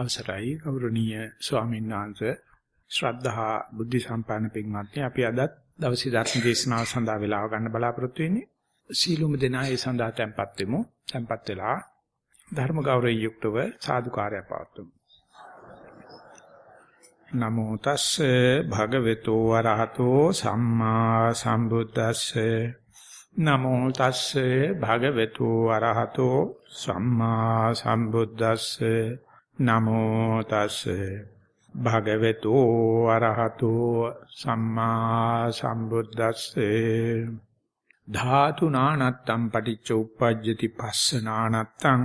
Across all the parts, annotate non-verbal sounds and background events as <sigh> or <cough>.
අවසරයි. ගෞරවනීය ස්වාමීන් වහන්සේ ශ්‍රද්ධහා බුද්ධ සම්පන්න පින්වත්නි අපි අද දවසේ ධර්ම දේශනාව සඳහා වේලාව ගන්න බලාපොරොත්තු වෙන්නේ. සීලුම දෙනා ඒ සඳහා tempත් වෙමු. tempත් වෙලා ධර්ම ගෞරවයෙන් යුක්තව සාදුකාරය පවත්වමු. නමෝ තස්සේ භගවතු වරහතෝ සම්මා සම්බුද්දස්සේ. නමෝ තස්සේ භගවතු වරහතෝ සම්මා සම්බුද්දස්සේ. නමෝ තස්සේ. භගවතු අරහතෝ සම්මා සම්බුද්දස්සේ. ධාතු නානත්තම් පටිච්ච උප්පජ්ජති පස්ස නානත්තම්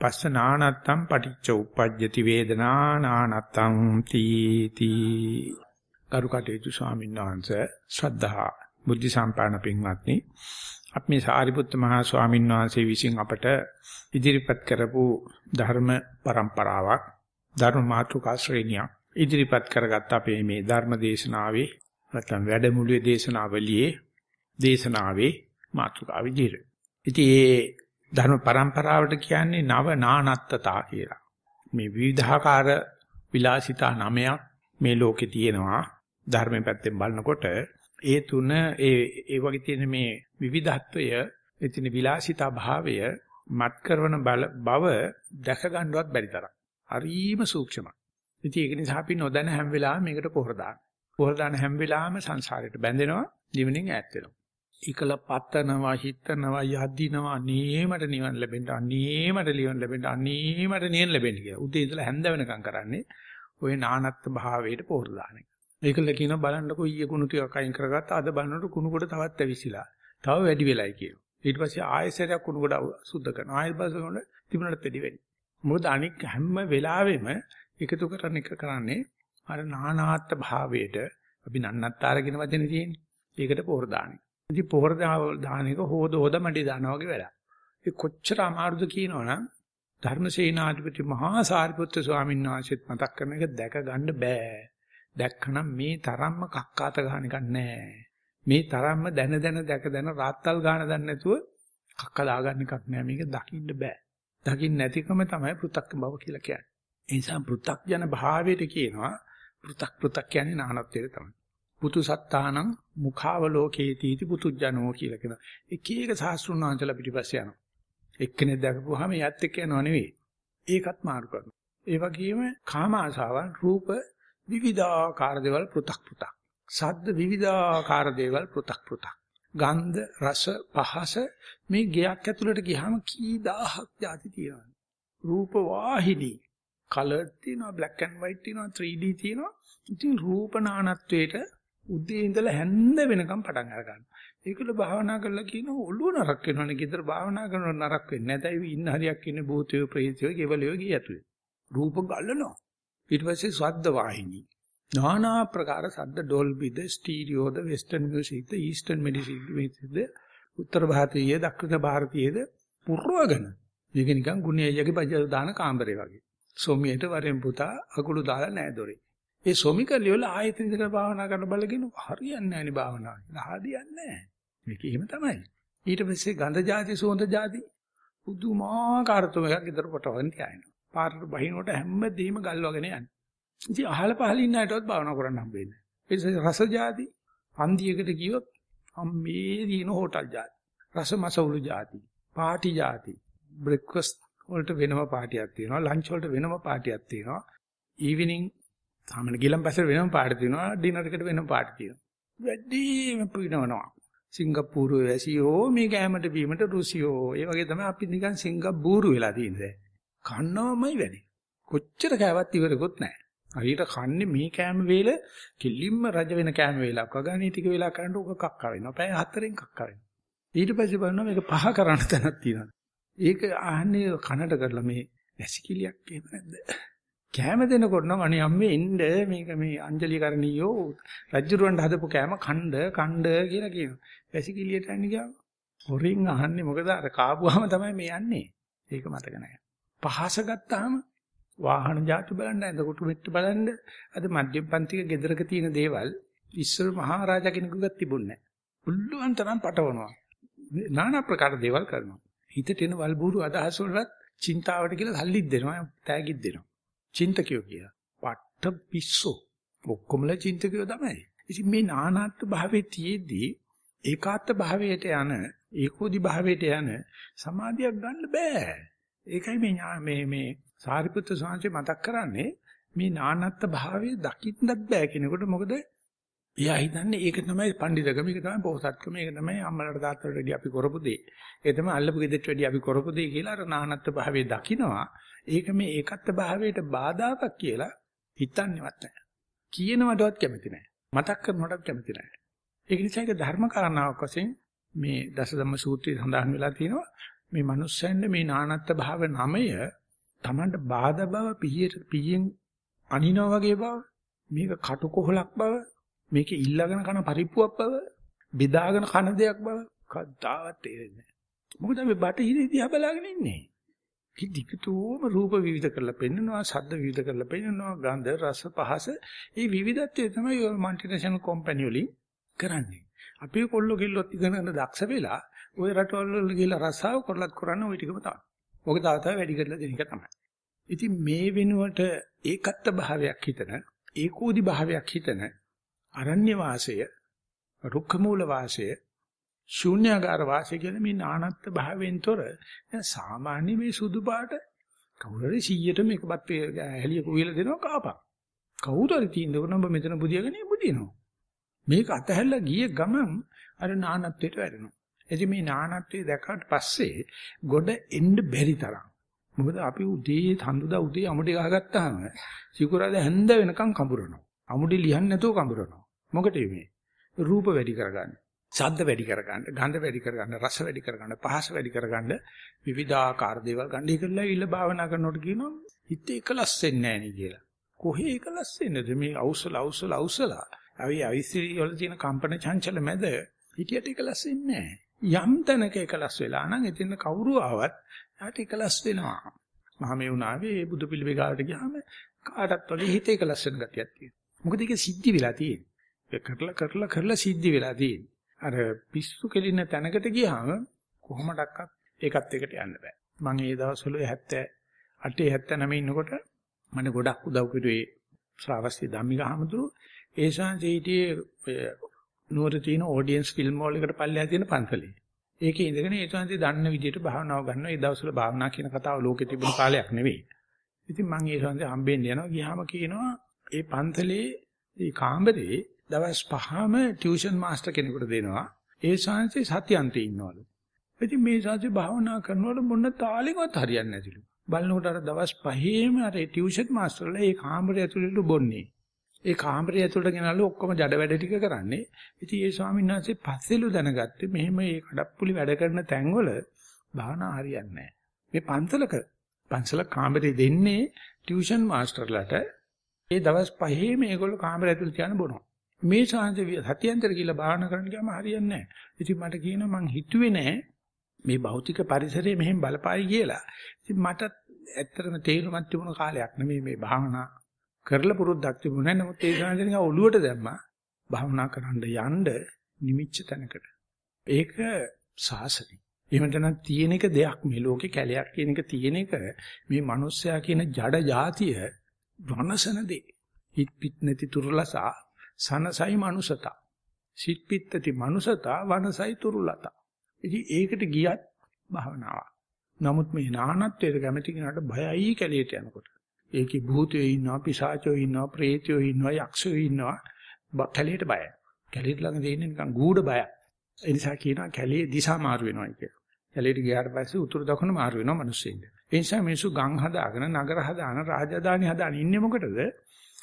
පස්ස නානත්තම් පටිච්ච උප්පජ්ජති වේදනා නානත්තම් තීති. කරුකටේතු ස්වාමීන් වහන්සේ ශ්‍රද්ධා බුද්ධ සම්පන්න පින්වත්නි අපි මේ සාරිපුත්ත මහා ස්වාමීන් වහන්සේ විසින් අපට ඉදිරිපත් කරපු ධර්ම પરම්පරාවක් ධර්ම මාතෘකා ශ්‍රේණියක් ඉදිරිපත් කරගත්ත අපේ මේ ධර්ම දේශනාවේ නැත්නම් වැඩමුළුවේ දේශනාවලියේ දේශනාවේ මාතෘකා විදිහට. ඉතින් මේ ධර්ම પરම්පරාවට කියන්නේ නව නානත්තතා කියලා. මේ විවිධාකාර විලාසිතා නමයක් මේ ලෝකේ තියෙනවා. ධර්මයෙන් පැත්තෙන් බලනකොට ඒ තුන ඒ ඒ වගේ තියෙන මේ විවිධත්වය එතින විලාසිතා භාවය මත් කරන බව දැක ගන්නවත් බැරි තරම්. හරිම සූක්ෂමයි. ඉතින් ඒක නිසා අපි නොදැන හැම වෙලාවෙම මේකට පොහොර දාන. පොහොර දාන හැම වෙලාවෙම සංසාරයට බැඳෙනවා, ජීවණෙන් ඈත් වෙනවා. ඒකල පතනවා, හිතනවා, යදිනවා, අනේමට නිවන් ලැබෙන්න, අනේමට නිවන් ලැබෙන්න, අනේමට නිවන් ලැබෙන්න කියලා. උදේ ඉඳලා හැන්ද වෙනකම් කරන්නේ ওই නානත්ත් භාවයට පොහොර දාන එක. ඒකල කියන බලන්නකො ඊයේ කුණු ටිකක් අයින් කරගත්ත අද බලනකොට කුණු කොට තවත් ඇවිසිලා. තව වැඩි වෙලයි කියනවා. ඊට පස්සේ ආයෙසරයක් කුණු කොට සුද්ධ කරනවා. ආයෙත් බසනකොට තිබුණට වැඩි වෙන්නේ. මොකද අනික් හැම වෙලාවෙම එකතු කරන එක කරන්නේ අර නානාත්ත් භාවයට අපි නන්නත්තර කියන වචනේ තියෙන්නේ. ඒකට පොහොර දාන එක. ඉතින් පොහොර දාන එක හොද හොද මඩි දානවා වගේ වැඩක්. ඒ කොච්චර අමාරුද කියනවනම් ධර්මසේනාධිපති මහා සාරිපුත්‍ර ස්වාමීන් වහන්සේත් මතක් කරන එක දැක ගන්න බෑ. දැක්කනම් මේ තරම්ම කක්කාත ගන්න එකක් නැහැ. මේ තරම්ම දැන දැන දැක දැන රාත්තල් ගන්න දන්නේ නැතුව කක්ක දාගන්න එකක් නැහැ. මේක දකින්න බෑ. දකින්න නැතිකම තමයි පෘ탁 බව කියලා කියන්නේ. ඒ නිසා පෘ탁 යන භාවයට කියනවා පෘ탁 පෘ탁 කියන්නේ නානත්වයට තමයි. පුතු සත්තානං මුඛාවලෝකේති इति පුතුජනෝ කියලා කියනවා. එක එක සාස්ෘණාංශලා පිටිපස්සේ යනවා. එක්කෙනෙක් දැකපුවාම එයත් එක්ක යනවා නෙවෙයි. ඒකත් මාරු කරනවා. ඒ වගේම කාම ආශාවන් රූප විවිධාකාර දේවල් පෘ탁 පෘ탁. සද්ද විවිධාකාර දේවල් පෘ탁 පෘ탁. ගන්ධ රස පහස මේ ගයක් ඇතුළට ගියාම කී දහහක් જાති තියෙනවා. රූප වාහිනී කලර් තියෙනවා බ්ලැක් ඇන්ඩ් වයිට් තියෙනවා 3D තියෙනවා. ඉතින් රූප නානත්වයට උදේ ඉඳලා හැන්ද වෙනකම් පටන් අර ගන්නවා. ඒකල භාවනා කරලා කියනවා ඔළුව නරක් වෙනවනේ. ගෙදර භාවනා කරනවා නරක් වෙන්නේ නැහැ. ඉන්න හරියක් ඉන්නේ භූතයෝ ප්‍රේතයෝ ගෙවලියෝ ගියතුයි. රූප ගල්නවා. ඊට පස්සේ ශබ්ද වාහිනී. নানা ප්‍රකාර ශබ්ද ඩොල්බිද, ස්ටීරියෝද, වෙස්ටර්න් මියුසික්ද, ඊස්ටර්න් මියුසික්ද, උත්තර ಭಾರತೀಯ, දක්ෂිණ ಭಾರತೀයද පුරවගෙන. මේක නිකන් ගුණයේජගේ බජල් දාන කාමරේ වගේ. සොමියට වරෙන් පුතා අකුළු දාලා නෑ දොරේ. ඒ සොමිකලියොල ආයතන ඉදලා භාවනා කරන බලගෙන හරියන්නේ නෑනේ භාවනාව. හරියන්නේ නෑ. මේක එහෙම තමයි. ඊට පස්සේ ගඳ જાති සුවඳ જાති පුදුමාකාර තුමයක් ඉදර පොටවන් තියන. පාරට බහිනකොට හැමදේම ගල්වගෙන යන්නේ. ඉතින් අහල පහල ඉන්න අයටවත් භාවනා කරන්න හම්බෙන්නේ. ඒ නිසා රස જાති හන්දියකට ගියොත් අම්මේ දින හෝටල් જાති. රස මසවුළු જાති. පාටි જાති. බ්‍රෙක්ෆාස්ට් වලට වෙනම පාටියක් තියෙනවා. ලන්ච් වලට වෙනම පාටියක් තියෙනවා. ඊවිනින් සාමාන්‍ය ගිලම්පැසට වෙනම පාටි තියෙනවා. ඩිනර් එකට වෙනම පාටි තියෙනවා. වැඩිම පිනවනවා. සිංගප්පූරුවේ වැසියෝ මේ ගෑමට බීමට රුසියෝ. ඒ වගේ තමයි අපි නිකන් සිංගප්පූරු වෙලා තියෙන්නේ. කන්නවමයි වැඩි. කොච්චර කෑවත් ඉවරෙකුත් නැහැ. හරියට කන්නේ මේ කෑම වේල කිලින්ම රජ වෙන කෑම වේලක් වගානේ ටික වෙලා කරනකොට ඔක කක්ක වෙනවා. පැය හතරෙන් කක්ක වෙනවා. ඊට පස්සේ බලනවා මේක පහ කරන්න තැනක් තියෙනවා. ඒක අහන්නේ කනට කරලා මේ වැසිකිලියක් එහෙම නැද්ද? කෑම දෙනකොට නම් අනේ අම්මේ එන්න මේක මේ අංජලි කරණියෝ රජුරවන්ට හදපු කෑම කණ්ඩ කණ්ඩ කියලා කියනවා. වැසිකිලියට යන්නේ ගියාම හොරින් අහන්නේ මොකද අර කාපුවාම තමයි මේ යන්නේ. ඒක මතක නැහැ. පහස ගත්තාම වාහන ජාති බලන්න ඇඳ කුටු මෙට්ට බලන්න අද මධ්‍යම පන්තික ගෙදරක තියෙන දේවල් ඉස්සර මහරජා කෙනෙකුගත් තිබුණේ නැහැ. පුළුවන් තරම් පටවනවා. নানা ප්‍රකාර දේවල් කරනවා. හිතට එන වල්බూరు අදහස් වලට චින්තාවට කියලා සල්ලිත් දෙනවා, තෑගිත් දෙනවා. චින්තකයෝ කියලා. පට්ට පිස්සෝ. ඔක්කොමලා චින්තකයෝ තමයි. ඉතින් මේ නානාත්ත්ව භාවයේ තියේදී ඒකාත්ත්ව භාවයට යන ඒකෝදි භාවයට යන සමාධියක් ගන්න බෑ. ඒකයි මේ මේ මේ සාරිපුත්‍ර ස්වාමීන් මතක් කරන්නේ මේ නානත්ත් භාවයේ දකින්නත් බෑ කෙනෙකුට මොකද එයා හිතන්නේ ඒක තමයි පඬිතුකම ඒක තමයි පොහසත්කම ඒක තමයි අම්මලාට තාත්තලාට වැඩි අපි කරපු දේ. ඒක තමයි අල්ලපු ගෙදරට වැඩි අපි කරපු දේ කියලා අර නානත්ත් භාවයේ දකිනවා. ඒක මේ ඒකත්ත භාවයට බාධාවක් කියලා හිතන්නේවත් නැහැ. කියනවටවත් කැමති නැහැ. මතක් කරනවටත් කැමති නැහැ. ඒක නිසා ඒක ධර්ම කාරණාවක් වශයෙන් මේ දසධම්ම සූත්‍රයේ සඳහන් වෙලා තියෙනවා. මේ මනුස්සයන්ගේ මේ නානත්ත් භාව නමය Tamanට බාධා බව පිහියට පිහියෙන් අනිනා වගේ බව මේක කටුකොහලක් බව මේක ඉල්ලගෙන කන පරිප්පුවක් බව බෙදාගෙන කන දෙයක් බව කද්දාවත් තේරෙන්නේ නැහැ. මොකද අපි බටහිරේ දිහා බලාගෙන ඉන්නේ. කිදිකටෝම රූප විවිධ කරලා පෙන්නනවා, ශබ්ද විවිධ කරලා පෙන්නනවා, ගන්ධ, රස, පහස. මේ විවිධත්වය තමයි ඔය මල්ටිනේෂනල් කම්පැනි වලින් කරන්නේ. අපි කොල්ල කෙල්ලොත් ඉගෙන ගන්න දක්ෂ වෙලා ওই රටවල් වල ගිහලා රස්සාව කරලත් කරන්න ওই ටිකම තමයි. ඔක තව තව වැඩි කරලා දෙන එක තමයි. ඉතින් මේ වෙනුවට ඒකත්ත භාවයක් හිතන, ඒකෝදි භාවයක් හිතන අරණ්‍ය වාසය, රුක්ඛ මූල වාසය, ශූන්‍යාකාර වාසය කියන මේ නානත්ත් භාවයෙන් තොර සාමාන්‍ය මේ සුදු පාට කවුරු හරි 100ට මේකපත් හැලිය කුවිලා දෙනවා කාපක්. කවුරු හරි තීන්දුව කරනවා මෙතන බුදියාගෙන බුදිනවා. මේක අතහැරලා ගිය ගමන් අර නානත්වයට වැටෙනවා. එදි මේ නානත්වයේ දැක්කට පස්සේ ගොඩ එන්න බැරි තරම්. මොකද අපි උදේ තඳුදා උදේ අමුඩි ගහගත්තාම සිකුරාද හැන්ද වෙනකන් කඹරනවා. අමුඩි ලියන්න නැතුව කඹරනවා. මොකටද මේ? රූප වැඩි කරගන්න. ශබ්ද වැඩි කරගන්න, ගන්ධ වැඩි කරගන්න, රස වැඩි කරගන්න, පහස වැඩි කරගන්න විවිධාකාර දේවල් ගන්න. ඒකලා ඉල්ල භාවනා කරනකොට කියනවා හිත එකලස් වෙන්නේ නැහැ නේ කියලා. කොහේ එකලස් වෙන්නේද මේ අවුස්සල අවුස්සල අවුස්සලා. අපි අවිසිරි වල තියෙන කම්පන චංචල මැද හිතියට එකලස් වෙන්නේ නැහැ. යම් තැනක එකලස් වෙලා නම් එතන කවුරු ආවත් යාට එකලස් වෙනවා. මහා මේ උනාවේ මේ බුදු පිළිවෙල ගාවට ගියාම කාටත් වගේ හිත එකලස් වෙන ගතියක් තියෙනවා. මොකද ඒක සිද්ධි වෙලා තියෙන්නේ. ඒක කරලා කරලා කරලා සිද්ධි වෙලා තියෙන්නේ. අර පිස්සු කෙලින තැනකට ගියාම කොහොමඩක්වත් ඒකත් එකට යන්න බෑ. මම ඒ දවස්වල 78 79 ඉන්නකොට මම ගොඩක් උදව් කරුවේ ශ්‍රාවස්ති ධම්මික හමුදුරු ඒ ශාන්තියේ නුවර තියෙන ඔඩියන්ස් ෆිල්ම් හෝල් එකට පල්ලෙහා තියෙන පන්සලේ. ඒකේ ඉඳගෙන ඒ ශාන්ති දන්න විදිහට භාවනාව ගන්නවා. ඒ දවස්වල භාවනා කියන කතාව ලෝකෙ තිබුණු කාලයක් නෙවෙයි. ඉතින් මම ඒ ශාන්ති හම්බෙන්න යනවා. ගියාම කියනවා ඒ පන්සලේ ඒ කාමරේ දවස් පහම ටියුෂන් මාස්ටර් කෙනෙකුට දෙනවා. ඒ ශාන්ති සත්‍යන්තේ ඉන්නවලු. ඉතින් මේ ශාන්ති භාවනා කරනකොට මොන තාලෙකවත් හරියන්නේ නැතිලු. බලනකොට අර දවස් පහේම අර ටියුෂන් මාස්ටර්ලා ඒ කාමරේ ඇතුළට බොන්නේ. ඒ කාමරය ඇතුළට ගෙනල්ලා ඔක්කොම ජඩ වැඩ ටික කරන්නේ. ඉතින් ඒ ස්වාමීන් වහන්සේ පස්සෙලු දැනගත්තේ මෙහෙම මේ කඩප්පුලි වැඩ කරන තැන්වල භාවනා හරියන්නේ නැහැ. මේ පන්සලක පන්සල කාමරේ දෙන්නේ ටියුෂන් මාස්ටර්ලාට. ඒ දවස් පහේ මේගොල්ලෝ කාමරය ඇතුළට තියන බොනවා. මේ ශාන්ති සතියන්තර කියලා භාවනා කරන්න ගියාම හරියන්නේ නැහැ. ඉතින් මට කියනවා මං හිතුවේ නැහැ මේ භෞතික පරිසරයේ මෙහෙම බලපායි කියලා. ඉතින් මට ඇත්තටම තේරුමක් තිබුණ කාලයක් නෙමෙයි මේ භාවනා කරලා පුරුද්දක් තිබුණේ නැහැ. නමුත් ඒ ගානදී ඔළුවට දැම්මා. භාවනා කරන්න යන්න නිමිච්ච තැනකට. ඒක සාසනයි. එහෙම නැත්නම් තියෙන එක දෙයක් මේ ලෝකේ කැලයක් කියන එක තියෙන එක මේ මිනිස්සයා කියන ජඩ જાතිය වනසන දේ. හිත පිට නැති තුරුලසා සනසයි මනුසතා. සිත් පිටති මනුසතා වනසයි තුරුලතා. ඉතින් ඒකට ගියත් භාවනාවක්. නමුත් මේ නානත්වයට කැමති කෙනාට බයයි කැලියට යනකොට. ඒකේ භූතයෝ ඉන්නවා, පිසාචෝ ඉන්නවා, ප්‍රේතයෝ ඉන්නවා, යක්ෂයෝ ඉන්නවා. කැලේට බයයි. කැලේට ළඟ තියෙන නිකන් ගූඪ බයක්. ඒ නිසා කියනවා කැලේ දිශා මාරු වෙනවා කියලා. කැලේට ගියාට පස්සේ උතුරු දකුණ මාරු වෙනවා මිනිස්සුන්ට. ඒ නිසා මිනිස්සු ගම් හදාගෙන, නගර හදාගෙන, රාජධානි හදාගෙන ඉන්නේ මොකටද?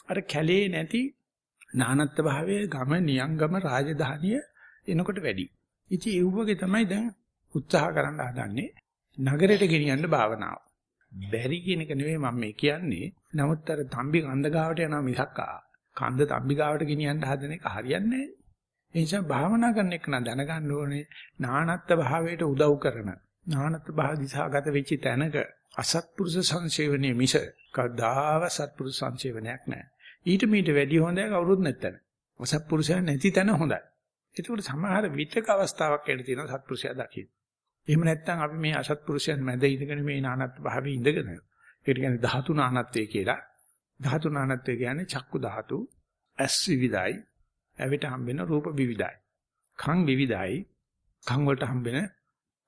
අර කැලේ නැති නානත්ත් භාවයේ ගම නියංගම රාජධානිය එනකොට වැඩි. ඉතින් ඒ වගේ තමයි දැන් උත්සාහ කරන්න හදන්නේ නගරයට ගෙනියන්න භාවනාව. බැරි කියන එක නෙවෙයි මම මේ කියන්නේ. නමුත් අර තම්බි කන්ද ගාවට යනවා මිසක් කන්ද තම්බි ගාවට ගෙනියන්න හදන එක හරියන්නේ නැහැ. ඒ නිසා භාවනා කරන එක නම් දැනගන්න ඕනේ නානත්ත් භාවයට උදව් කරන නානත්ත් භාව දිශාගත වෙච්ච තැනක අසත්පුරුෂ සංසේවනයේ මිස කවදාව සත්පුරුෂ සංසේවනයක් නැහැ. ඊට මීට වැඩි හොඳයි කවුරුත් නැත්තන. අසත්පුරුෂයන් නැති තැන හොඳයි. ඒකෝට සමහර විතක අවස්ථාවක් එන්න තියෙනවා සත්පුරුෂයා දකින්න. එහෙම නැත්නම් අපි මේ අසත්පුරුෂයන් මැද ඉඳගෙන මේ නානත් භාවයේ ඉඳගෙන ඒකට කියන්නේ ධාතු නානත්වය කියලා ධාතු නානත්වය කියන්නේ චක්කු ධාතු, ඇස් විවිධයි, ඇවිට හම්බෙන රූප විවිධයි. කන් විවිධයි, කන් වලට හම්බෙන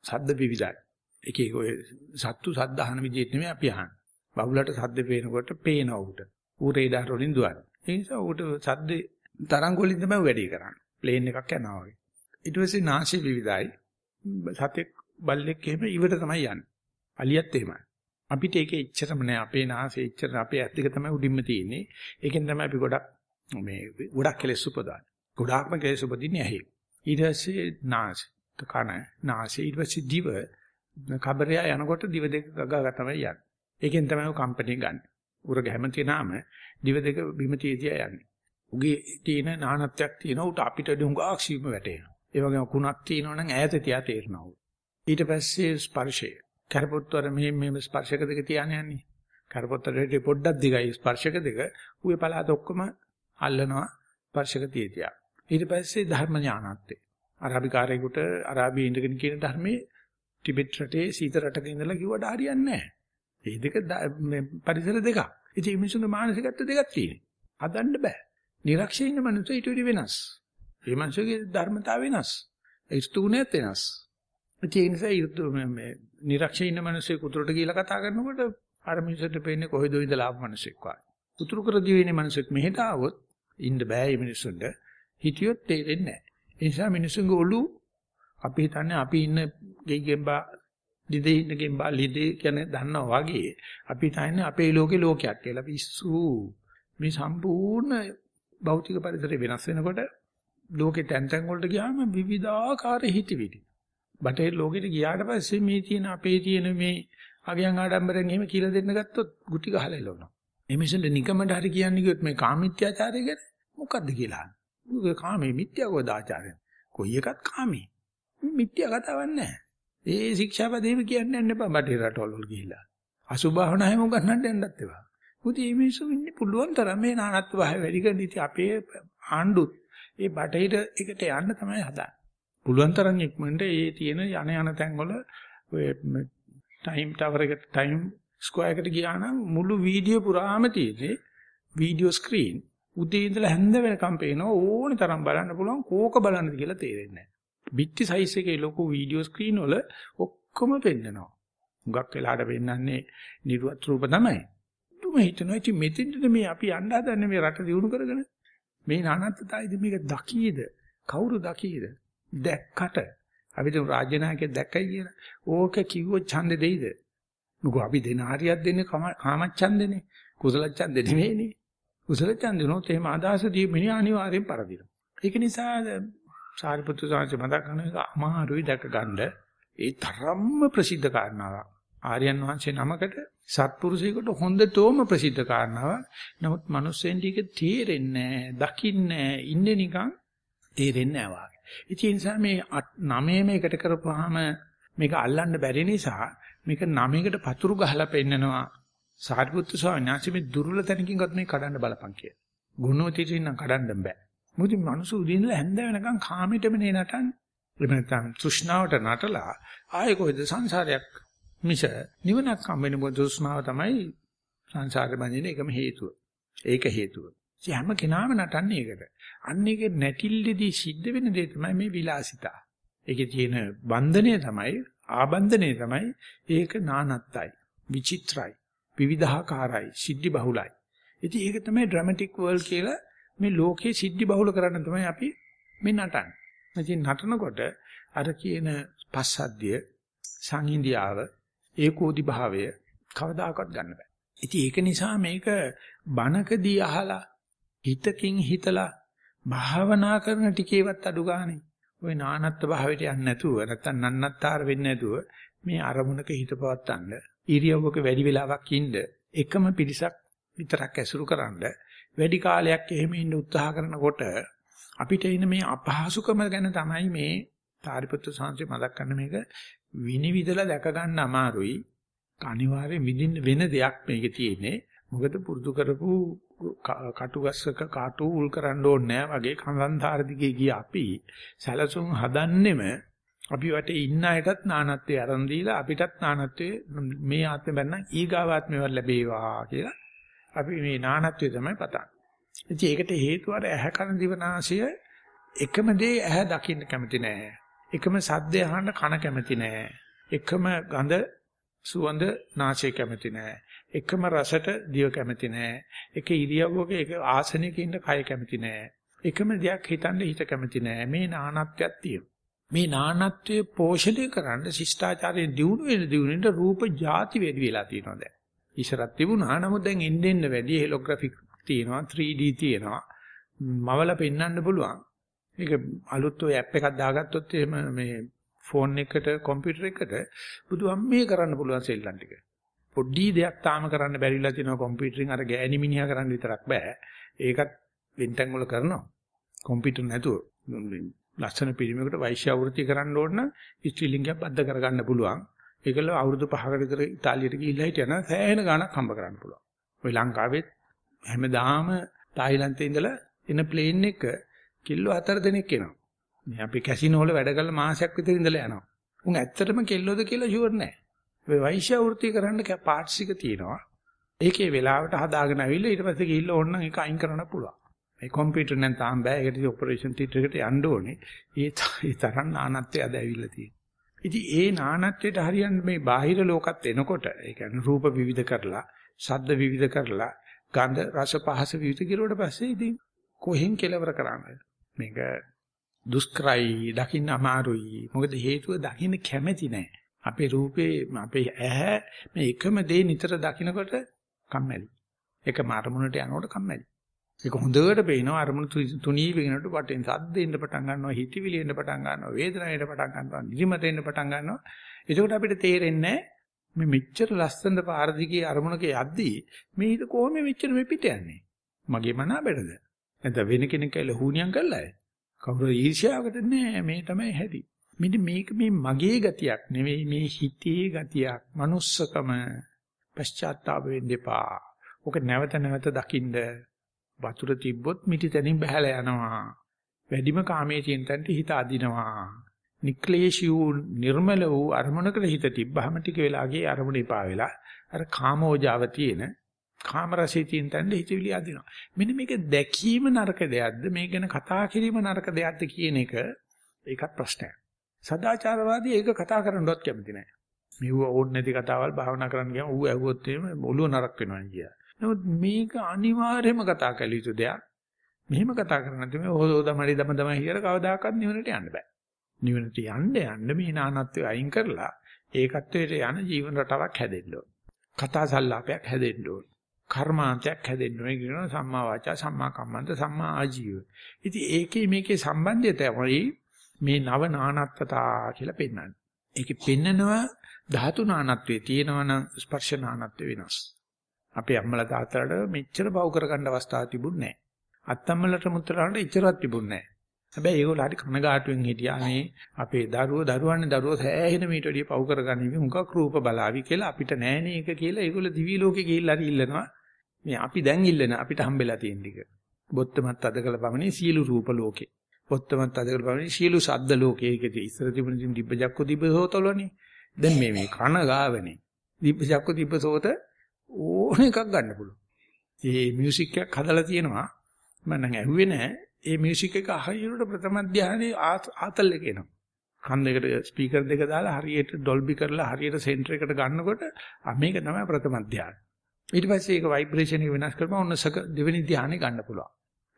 ශබ්ද විවිධයි. එක එක ඔය සත්තු සද්ද අහන විදිහට නෙමෙයි අපි අහන්නේ. බබුලට සද්ද පේනකොට පේනවා උට. ඌ රේඩාර වලින් දුවන්නේ. ඒ නිසා ඌට සද්ද තරංග වලින් තමයි වැඩි කරන්නේ. ප්ලේන් එකක් යනවා වගේ. ඊට පස්සේ නාසය විවිධයි. සතෙක් බල්ලෙක් එහෙම ඉවට තමයි යන්නේ. අලියත් එහෙමයි. අපිට ඒක එච්චරම නෑ. අපේ නාසය එච්චර අපේ ඇස් දෙක තමයි උඩින්ම තියෙන්නේ. ඒකෙන් තමයි අපි ගොඩක් මේ ගොඩක් කෙලෙස් උපදවන්නේ. ගොඩාක්ම කෙලෙස් උපදින්නේ ඇහි. ඊට පස්සේ නාසය, කන, නාසය ඊට පස්සේ දිව කබරයා යනකොට දිව දෙක ගගා තමයි යන්නේ. ඒකෙන් තමයි කම්පැනි ගන්න. උර ගැහැමති නාම දිව දෙක බිම තියදී යන්නේ. උගේ තියෙන නානත්වයක් තියෙනවා උට අපිට ඩුංගාක් සීම වැටෙනවා. ඒ වගේම කුණක් තියෙනවා නම් ඈත තියා තේරෙනවා. ඊට පස්සේ ස්පර්ශය. කරපොත්වර මෙහෙම මෙහෙම ස්පර්ශක දෙක තියාන යන්නේ. කරපොත්වරට පොඩ්ඩක් දිගයි ස්පර්ශක දෙක. ඌේ පළාත ඔක්කොම අල්ලනවා ස්පර්ශක තියතියා. ඊට පස්සේ ධර්ම ඥානත්වේ. අරාබිකාරයෙකුට අරාබි ඉඳගෙන කියන ධර්මයේ ටිබෙට් රටේ සීත රටක ඉඳලා කිව්වට හරියන්නේ නැහැ. මේ දෙක පරිසර දෙකක්. ඉතින් මිනිසුන්ගේ මානසිකත්ව දෙකක් තියෙනවා. හදන්න බෑ. නිරක්ෂේ ඉන්න මනුස්සය ඊට වඩා වෙනස්. මේ මනුස්සයගේ ධර්මතාව වෙනස්. ඒ ස්තුණයත් වෙනස්. ඒ නිසා ඊට මේ නිරක්ෂේ ඉන්න මනුස්සය කුතුරට ගිහිලා කතා කරනකොට අර මිනිස්සුන්ට පේන්නේ කොහෙද ඉඳලා ආපු මනුස්සෙක් වගේ. කුතුරු කර දිවෙන්නේ මනුස්සෙක් මෙහෙට ආවොත් ඉන්න බෑ මේ මිනිස්සුන්ට. හිටියොත් තේරෙන්නේ නැහැ. ඒ නිසා මිනිස්සුන්ගේ ඔළුව අපි හිතන්නේ අපි ඉන්න ගෙයිගෙම්බා ලිදේ ඉන්න ගෙම්බා ලිදේ කියන්නේ දන්නවා වගේ අපි හිතන්නේ අපේ ලෝකේ ලෝකයක් කියලා පිස්සු මේ සම්පූර්ණ භෞතික පරිසරය වෙනස් වෙනකොට ලෝකේ තැන් තැන් වලට ගියාම විවිධාකාර හිතවිලි බටේ ලෝකෙට ගියාට පස්සේ මේ තියෙන අපේ තියෙන මේ අගයන් ආඩම්බරෙන් එහෙම කියලා දෙන්න ගත්තොත් ගුටි ගහලා එළවනවා එමිසෙන්ට නිකමඩ හරි කියන්නේ කිව්වොත් මේ කාමීත්‍යාචාරය ගැන මොකද්ද කියලා. කාමී මිත්‍යාවෝදාචාරය. කොයි එකත් කාමී. මිත්‍යා කතාවක් නැහැ. ඒ ශික්ෂාපදේම කියන්නේ නැහැ බා බටේ රටවල් වල ගිහිල්ලා. අසුභාවනායම උගන්නන්න යන්නත් ඒවා. මොකද මේ මිනිස්සු ඉන්නේ පුළුවන් තරම් මේ නානත්ව භාවය වැඩි කරන ඉතින් අපේ ආණ්ඩුත් ඒ බටේට එකට යන්න තමයි හදන්නේ. පුළුවන් තරම් ඉක්මනට ඒ තියෙන යන යන තැන් වල ඔය ටයිම් ටවර් එකට ටයිම් ස්ක්වයර් එකට ගියා නම් මුළු වීඩියෝ පුරාම තියෙන්නේ වීඩියෝ ස්ක්‍රීන් උදේ ඉඳලා හැන්ද වෙනකම් පේනවා ඕනි තරම් බලන්න පුළුවන් කෝක බලන්නද කියලා තේරෙන්නේ නැහැ. බිත්ති සයිස් එකේ ලොකු වීඩියෝ ස්ක්‍රීන් වල ඔක්කොම පෙන්නනවා. හුඟක් වෙලාට පෙන්නන්නේ නිර්වත් රූප තමයි. තුම හිතනවා ඉතින් මෙතෙන්ද මේ අපි යන්න හදන්නේ මේ රට දියුණු කරගෙන. මේ නානත්තතාවයිද මේක දකීද? කවුරු දකීද? දැක්කට අපි තුන් රාජ්‍ය නායකයෙක් දැක්කයි කියලා. ඕක කිව්වොත් ඡන්දෙ දෙයිද? මොකෝ අපි දෙන හරියක් දෙන්නේ කාමච්ඡන්දෙනේ. කුසල ඡන්දෙ නෙමෙයිනේ. කුසල ඡන්දෙ නෝත් එහෙම අදහස දී මිනිහ අනිවාර්යෙන් පරදිනවා. ඒක නිසා සාරිපුත්‍ර සාංශ මතක් කරන එක අමාරුයි දැක ගන්න. ඒ තරම්ම ප්‍රසිද්ධ කාරණාවක්. ආර්යයන් වහන්සේ නමකට සත්පුරුෂයෙකුට හොඳටම ප්‍රසිද්ධ කාරණාවක්. නමුත් මිනිස්සෙන් ටික තේරෙන්නේ නැහැ, දකින්නේ නැහැ, ඉන්නේ නිකන් තේරෙන්නේ නැහැ වාගේ. ඒ නිසා මේ නමේ මේකට කරපුවාම මේක අල්ලන්න බැරි නිසා මේක නමයකට පතුරු ගහලා පෙන්නනවා. සාරිපුත්‍ර ස්වාමීන් වහන්සේ මේ දුර්වල තැනකින්වත් මේ කඩන්න බලපන් කියලා. ගුණෝතිරින් නම් කඩන්න බෑ. මොකද මිනිස්සු උදිනලා හැන්ද වෙනකන් කාමයටම නේ නටන්නේ. එහෙම නැත්නම් තෘෂ්ණාවට නටලා ආයෙ කොහෙද සංසාරයක් මිස නිවනක් හම්බෙන්න මොකද තෘෂ්ණාව තමයි සංසාරෙ බඳින එකම හේතුව. ඒක හේතුව. ඉතින් හැම කෙනාම නටන්නේ ඒකට. අන්න ඒක නැටිල්ලේදී සිද්ධ වෙන දේ තමයි මේ විලාසිතා. ඒකේ තියෙන බන්ධනය තමයි ආබන්ධනය තමයි ඒක නානත්තයි විචිත්‍රයි විවිධාකාරයි සිද්ධි බහුලයි. ඉතින් ඒක තමයි ඩ්‍රමැටික් වර්ල්ඩ් කියලා මේ ලෝකේ සිද්ධි බහුල කරන්න තමයි අපි මේ නටන්නේ. ඉතින් නටනකොට අර කියන පස්සද්ධිය සංහිඳියාව ඒකෝදි භාවය කවදාකවත් ගන්න බෑ. ඉතින් ඒක නිසා මේක බණකදී අහලා හිතකින් හිතලා භාවනා කරන ටිකේවත් අඩු ගානේ ওই නානත්ත් භාවයට යන්නේ නැතුව නැත්තම් නන්නත්තර වෙන්නේ නැතුව මේ අරමුණක හිත පවත්තන්න ඉරියව්වක වැඩි වෙලාවක් ඉන්න එකම පිරිසක් විතරක් ඇසුරු කරන්න වැඩි කාලයක් එහෙම ඉන්න උත්සාහ කරනකොට අපිට එන මේ අපහසුකම ගැන තමයි මේ සාරිපුත්‍ර සාංශය මතක් කරන මේක විනිවිදලා දැක ගන්න අමාරුයි. අනිවාර්යෙන් විඳින්න වෙන දෙයක් මේකේ තියෙන්නේ. මොකද පුරුදු කරපු කටුගස්සක කාටු උල් කරන්න ඕනේ වගේ කන්දන්තර දිගේ ගිය අපි සැලසුම් හදන්නෙම අපි වටේ ඉන්න අයටත් නානත්වයේ අරන් දීලා අපිටත් නානත්වයේ මේ ආත්මෙ බැන්නම් ඊගාවාත්මෙ වල ලැබේවා කියලා අපි මේ නානත්වය තමයි පතන්නේ. ඉතින් ඒකට හේතුව අර ඇහැ කන දිවනාසය එකම දේ ඇහැ දකින්න කැමති නෑ. එකම සද්දය අහන්න කන කැමති නෑ. එකම ගඳ සුවඳ නාසය කැමති නෑ. එකම රසට දිව කැමති නෑ. එක ඉරියව්වක එක ආසනයක ඉන්න කය කැමති නෑ. එකම දෙයක් හිතන්න හිත කැමති නෑ. මේ නානත්වයක් තියෙනවා. මේ නානත්වයේ පෝෂණය කරන්න ශිෂ්ටාචාරයේ දියුණු වෙන දියුණුවෙන්ට රූප ಜಾති වැඩි වෙලා තියෙනවා දැන්. ඉස්සරත් තිබුණා නමුත් දැන් එන්න එන්න වැඩි හෙලෝග්‍රැෆික් තියෙනවා 3D තියෙනවා. මවල පෙන්වන්න පුළුවන්. මේක අලුත් ඔය ඇප් එකක් දාගත්තොත් එහෙම මේ ෆෝන් එකට කම්පියුටර් එකට බුදුහම්මේ කරන්න පුළුවන් සෙල්ලම් ටික. පොඩි දෙයක් තාම කරන්න බැරිලා තියෙනවා කම්පියුටරින් අර ගෑණි මිනිහා කරන්න විතරක් බෑ. ඒකත් වෙන්ටන් වල කරනවා. කම්පියුටර් නැතුව ලස්සන පිරිමයකට වෛශ්‍ය අවෘත්ති කරන්න ඕන නම් ස්ත්‍රීලිංගයක් බද්ධ කරගන්න පුළුවන්. ඒකල අවුරුදු 5කට විතර ඉතාලියට ගිහිල්ලා හිටියන සෑහෙන ගාණක් හම්බ කරන්න පුළුවන්. ඔය ලංකාවෙත් හැමදාම තායිලන්තේ ඉඳලා එන ප්ලේන් එක කිල්ලෝ හතර දෙනෙක් එනවා. මේ අපි කැසිනෝ වල වැඩ කරලා මාසයක් විතර ඉඳලා යනවා. උන් ඇත්තටම කෙල්ලෝද කියලා ෂුවර් නැහැ. ඔය වෛශ්‍ය වෘත්ති කරන්න පාර්ට්ස් එක තියෙනවා. ඒකේ වෙලාවට හදාගෙන ආවිල්ලා ඊට පස්සේ ගිහිල්ලා ඕනනම් ඒක අයින් කරන්න පුළුවන්. මේ කම්පියුටර් නම් තාම බෑ. ඒකට ඔපරේෂන් තියටර් එකට යන්න ඕනේ. ඒ ඒ තරම් නානත්වය අද ඇවිල්ලා තියෙනවා. ඉතින් ඒ නානත්වයට හරියන්නේ මේ බාහිර ලෝකත් එනකොට ඒ කියන්නේ රූප විවිධ කරලා, ශබ්ද විවිධ කරලා, ගන්ධ රස පහස විවිධ කිරුවට පස්සේ ඉතින් කොහෙන් කෙලවර කරන්නේ? මේක දුෂ්කරයි, දකින්න අමාරුයි. මොකද හේතුව දකින්න කැමැති නෑ. අපේ රූපේ අපේ ඇහැ මේ එකම දේ නිතර දකින්නකොට කම්මැලි. එකම අරමුණට යනකොට කම්මැලි. ඒක හොඳට පේනවා අරමුණු තුනී වෙනකොට වටෙන් සද්දෙන්න පටන් ගන්නවා හිතවිලි එන්න පටන් ගන්නවා වේදනාවට පටන් ගන්නවා නිදිමත එන්න පටන් ගන්නවා. එතකොට අපිට තේරෙන්නේ මේ මෙච්චර ලස්සන පාර දිගේ අරමුණක යද්දී මේ හිත කොහොම මෙච්චර මේ පිට යන්නේ? මගේ මන අපෙටද නැත්නම් වෙන කෙනෙක් කියලා හුණියම් කළාද කවුරු ඊර්ෂ්‍යාවකට? නෑ මේ තමයි හැටි. මෙන්න මේක මේ මගේ ගතියක් නෙවෙයි මේ හිතේ ගතියක් manussකම පශ්චාත්තාප වෙන්න එපා ඔක නැවත නැවත දකින්න වතුර තිබ්බොත් මිටි තැනින් බහැලා යනවා. වැඩිම කාමයේ තියෙන තැනට හිත අදිනවා. නික්ලේශී වූ නිර්මල වූ අරමුණකට හිත තිබ්බහම ටික වෙලාගේ අරමුණ එපා වෙලා අර කාමෝජාව තියෙන කාම රසයේ තියෙන තැනට හිතවිලි අදිනවා. මෙන්න මේක දැකීම නරක දෙයක්ද මේ ගැන කතා කිරීම නරක දෙයක්ද කියන එක ඒකත් ප්‍රශ්නයක්. සදාචාරවාදී ඒක කතා කරන්නවත් කැමති නැහැ. මෙව ඕනේ නැති කතාවල් භාවනා කරන්න ගියාම ඌ ඇහුවොත් එහෙම ඔළුව නරක් වෙනවා කියලා. නමුත් මේක අනිවාර්යයෙන්ම කතා කළ යුතු දෙයක්. මෙහෙම කතා කරන්නේ නැත්නම් මේ හොදෝද මඩි දම දම කියලා කවදාකවත් නිවනට යන්න බෑ. නිවනට යන්න යන්න මේ නානත්වය අයින් කරලා ඒකත්වයට යන ජීවන රටාවක් හැදෙන්න ඕන. කතා සංලාපයක් හැදෙන්න ඕන. කර්මාන්තයක් හැදෙන්න ඕන. කියනවා සම්මා වාචා සම්මා කම්මන්ත සම්මා ආජීව. ඉතින් ඒකේ මේකේ සම්බන්ධය තමයි මේ නව නානත්වතා කියලා පෙන්වන්නේ. ඒකේ පෙන්නනවා ධාතු නානත්වයේ තියෙනවනම් ස්පර්ශ නානත්වය වෙනස්. අපේ අම්මලා තාත්තලාට මෙච්චර පව් කරගන්න අවස්ථාවක් තිබුණේ නැහැ. අත්තම්මලට මුත්‍රාලට ඉච්චරක් තිබුණේ නැහැ. හැබැයි ඒගොල්ලෝ හරි කනගාටුවෙන් හිටියා මේ අපේ දරුවෝ දරුවන්නේ දරුවෝ සෑහෙන මීට වැඩිය පව් කරගන්නේ මුඛක් රූප බලාවි කියලා අපිට නෑනේ ඒක කියලා ඒගොල්ලෝ දිවි ලෝකේ ගිහිල්ලා හරි ඉල්ලනවා. මේ අපි දැන් ඉල්ලන අපිට හම්බෙලා තියෙන ටික. බොත්තමත් අදකල පමණේ සියලු රූප ලෝකේ. බොත්තමත් අදකල පමණේ සියලු ශබ්ද ලෝකේ. ඒකදී ඉස්සර තිබුණ දිබ්බජක්කු දිබ්බසෝතලනේ. දැන් මේ මේ කන ගාවනේ. දිබ්බජක්කු දිබ්බසෝත ඕන එකක් ගන්න පුළුවන්. ඒ මියුසික් එකක් හදලා තියෙනවා. මම නම් ඇහුවේ නැහැ. ඒ මියුසික් එක අහිරුට ප්‍රථම ධානයේ ආතල් එක එනවා. කන් දෙකට ස්පීකර් දෙක දාලා හරියට ඩොල්බි කරලා හරියට සෙන්ටර් එකට ගන්නකොට මේක තමයි ප්‍රථම ධානය. ඊට පස්සේ ඒක ভাইබ්‍රේෂන් එක වෙනස් කරපුවා ඔන්න සක දෙවෙනි ධානය ගන්න පුළුවන්.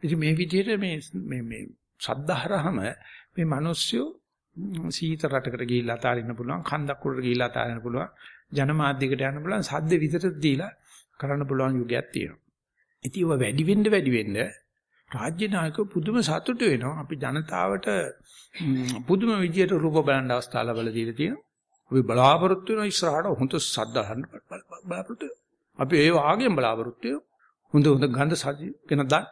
ඉතින් මේ විදිහට මේ මේ මේ සද්ධාහරහම මේ මිනිස්සු සීත රටකට ගිහිල්ලා අතාරින්න පුළුවන් කන්දක් උඩට ගිහිල්ලා අතාරින්න පුළුවන් ජනමාධ්‍යයකට යන්න පුළුවන් සද්ද විතරට දීලා කරන්න පුළුවන් යුගයක් තියෙනවා. ඉතින් ඒව වැඩි වෙන්න වැඩි වෙන්න රාජ්‍ය නායකව පුදුම සතුටු වෙනවා. අපි ජනතාවට පුදුම විදියට රූප බලන්න අවස්ථාව ලැබලා දීලා තියෙනවා. අපි බලාපොරොත්තු වෙන ඉස්සරහට හොඳ සද්දහන්න බලාපොරොත්තු අපි ඒ වාගෙන් බලාපොරොත්තු හොඳ හොඳ ගන්ධ සජි වෙන දන්